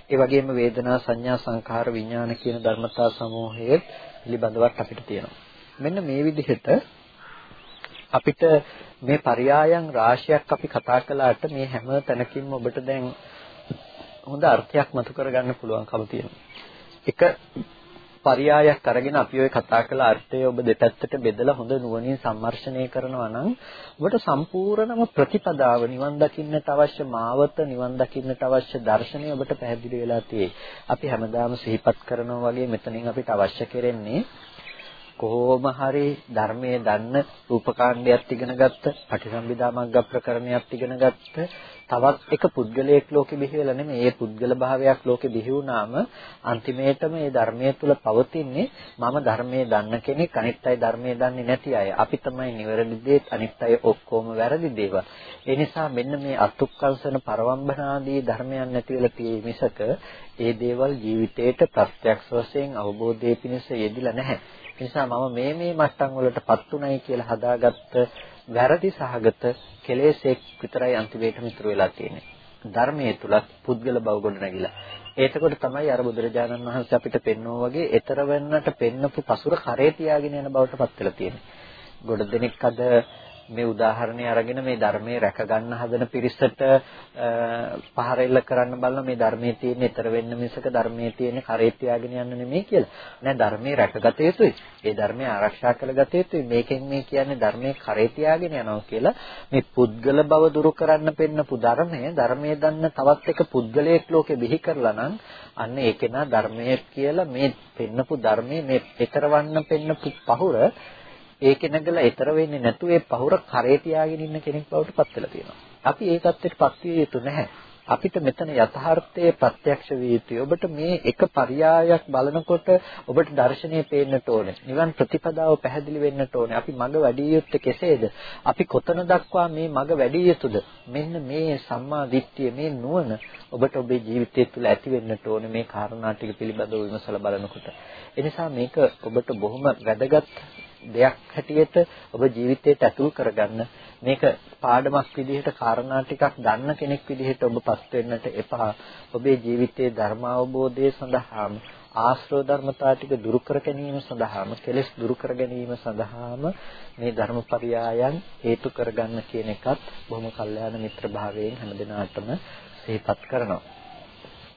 ඒ වගේම වේදනා සංඥා සංඛාර විඥාන කියන ධර්මතා සමූහයේ පිළිබඳවත් අපිට තියෙනවා. මෙන්න මේ විදිහට අපිට මේ පරයායන් රාශියක් අපි කතා කළාට මේ හැම තැනකින්ම ඔබට දැන් හොඳ අර්ථයක් මතු කරගන්න පුළුවන්කම තියෙනවා. එක පරයායක් අරගෙන අපි ඔය කතා කළ අර්ථය ඔබ දෙපැත්තට බෙදලා හොඳ නුවණින් සම්මර්ෂණය කරනවා නම් ඔබට සම්පූර්ණම ප්‍රතිපදාව නිවන් දකින්නට අවශ්‍ය මාවත නිවන් දකින්නට අවශ්‍ය දර්ශනය ඔබට පැහැදිලි වෙලා තියෙයි. අපි හැමදාම සිහිපත් කරනවා වගේ මෙතනින් අපිට අවශ්‍ය කරන්නේ කොහොම හරි ධර්මයේ දන්න රූපකාණ්ඩයක් ඉගෙන ගත්ත, පටිසම්භිදා මග්ග ප්‍රකරණයක් ඉගෙන ගත්ත, තවත් එක පුද්ගලයෙක් ලෝකෙ බිහි වෙලා නෙමෙයි ඒ පුද්ගල භාවයක් ලෝකෙ බිහි වුණාම අන්තිමේට මේ ධර්මයේ තුල පවතින්නේ මම ධර්මයේ දන්න කෙනෙක් අනිත් අය ධර්මයේ දන්නේ නැති අය. අපි තමයි නිවැරදි දේත් අනිත් අය ඔක්කොම වැරදි දේවල්. ඒ නිසා මෙන්න මේ අතුක්කල්සන පරවම්බනාදී ධර්මයන් නැති වෙලා තියෙයි මිසක ඒ දේවල් ජීවිතේට ප්‍රත්‍යක්ෂ වශයෙන් අවබෝධයේ පිණිස යෙදිලා නැහැ. ඒ නිසා මම මේ මේ මට්ටම් වලටපත් උනායි කියලා හදාගත්ත වැරදි සහගත කෙලෙසෙක් විතරයි අන්තිමේටම ඉතුරු වෙලා තියෙන්නේ. ධර්මයේ තුලත් පුද්ගල බව ගොඩ නැගිලා. ඒතකොට තමයි අර බුදුරජාණන් වහන්සේ අපිට පෙන්වෝ වගේ ඊතර වෙන්නට පෙන්නපු පසුර කරේ තියාගෙන යන බවට පත් වෙලා තියෙන්නේ. ගොඩ දෙනෙක් අද මේ උදාහරණය අරගෙන මේ ධර්මයේ රැක ගන්න හදන පිරිසට පහර එල්ල කරන්න බලන මේ ධර්මයේ තියෙන ඊතර වෙන්න මිසක ධර්මයේ තියෙන කරේ තියාගෙන යන්න නෙමෙයි කියලා. නෑ ධර්මයේ රැකගත යුතුයි. ඒ ධර්මය ආරක්ෂා කරගත යුතුයි. මේකෙන් මේ කියන්නේ ධර්මයේ කරේ තියාගෙන යනවා කියලා මේ පුද්ගල බව දුරු කරන්න පෙන්නපු ධර්මය ධර්මයේ දන්න තවත් එක පුද්ගලයෙක් ලෝකෙ බිහි කරලා නම් අන්න ඒකේනා ධර්මයේ කියලා මේ පෙන්නපු ධර්මයේ මේ ඊතරවන්න පෙන්නපු පහුර ඒකේ නැගලා ඊතර වෙන්නේ නැතුව ඒ පහුර කරේ තියාගෙන ඉන්න කෙනෙක් බවට පත් වෙලා තියෙනවා. අපි ඒ தත්ත්වයට පත් විය යුතු නැහැ. අපිට මෙතන යථාර්ථයේ ප්‍රත්‍යක්ෂ විය යුතුයි. ඔබට මේ එක පරයායක් බලනකොට ඔබට දර්ශනීය පේන්නට ඕනේ. නිවන් ප්‍රතිපදාව පැහැදිලි වෙන්නට ඕනේ. අපි මඟ වැඩි යුත්තේ කෙසේද? අපි කොතන දක්වා මේ මඟ වැඩි යුතුද? මෙන්න මේ සම්මා දිට්ඨිය මේ නුවණ ඔබට ඔබේ ජීවිතය තුළ ඇති වෙන්නට ඕනේ මේ කාරණා ටික පිළිබඳව විමසලා බලනකොට. එනිසා මේක ඔබට බොහොම වැදගත් දෙයක් හැටියට ඔබ ජීවිතයට ඇතුල් කරගන්න. මේක පාඩමක් විදිහට කාරණා ටිකක් දන්න කෙනෙක් විදිහට ඔබ පස් වෙන්නට එපා. ඔබේ ජීවිතයේ ධර්ම අවබෝධය සඳහාම ආශ්‍රව ධර්මතා ටික දුරු කර ගැනීම සඳහාම කෙලෙස් දුරු කර ගැනීම සඳහාම මේ ධර්මපරියායන් හේතු කරගන්න කියන එකත් බොහොම කල්යාණ මිත්‍ර භාවයෙන් හැමදිනාටම සිහිපත් කරනවා.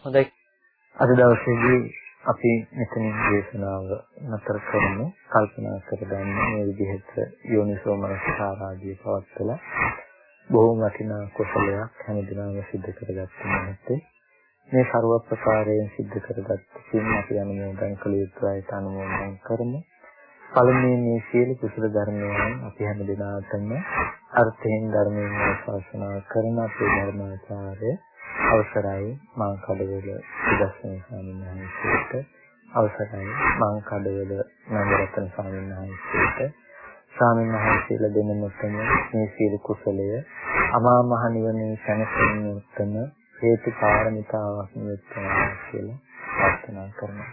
හොඳයි. අද දවසේදී අපි මෙතනින් දේශනාව නතර කරමු. කල්පනා කරගන්න මේ විදිහට යෝනිසෝ මනසකාරාදී පවත්වලා බොහොම වටිනා කුසලයක් හැමදිනම සිද්ධ කරගත්තේ නැත්තේ මේ ਸਰව ප්‍රකාරයෙන් සිද්ධ කරගත්ත සින් අපි අනුමෝදන් කළ යුතුයි අනුමෝදන් කරමු. පළමුවෙන් මේ සියලු කුසල ධර්මයන් අපි හැමදිනාටම අර්ථයෙන් ධර්මයෙන් ශාසනා කරන අපේ ධර්මාචාර්ය අවසරයි මං කඩවල සුදස්සන ස්වාමීන් වහන්සේට අවසරයි මං කඩවල නන්දරත්න ස්වාමීන් වහන්සේට ස්වාමීන් වහන්සේලා දෙනමතම මේ සීල කුසලය අමා මහ නිවනේ සැනසෙන්නටම හේතු පාරමිතාවක් වෙත්වා කියලා ප්‍රාර්ථනා කරනවා.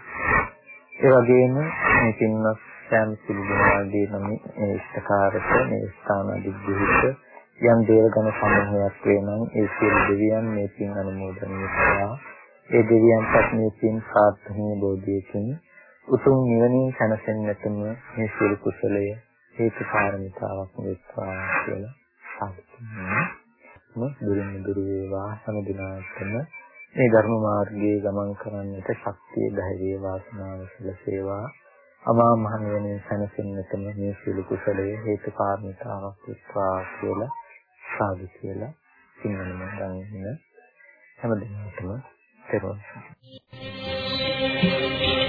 ඒ වගේම මේ පින්වත් සෑම සිල්වනාගේ නම් මේ ඉෂ්ඨකාරක මේ ස්ථාන දිග්ගහිත යම් දේවගණ සමූහයක් වෙනනම් ඒ සියලු දෙවියන් මේ පින් අනුමෝදන් වෙනවා. ඒ දෙවියන්ටත් මේ පින් සාර්ථකීය බෝධියකින් උතුම් නිවනින් සැනසෙන්නටම මේ සියලු කුසලය හේතු කාරණිකාවක් වෙත්වා කියලා සාදුනා. දුරින් දුර වේවා හැම දිනකටම මේ ධර්ම මාර්ගයේ ගමන් කරන්නට ශක්තිය ධෛර්යය වාසනාව සැලසේවා. අමා මහ නිවනින් සැනසෙන්නටම මේ සියලු කුසලයේ හේතු කාරණිකාවක් වෙත්වා කියලා සාදු කියලා සිංහලෙන් ගන්න හැම දිනකටම තෙරුවන් Thank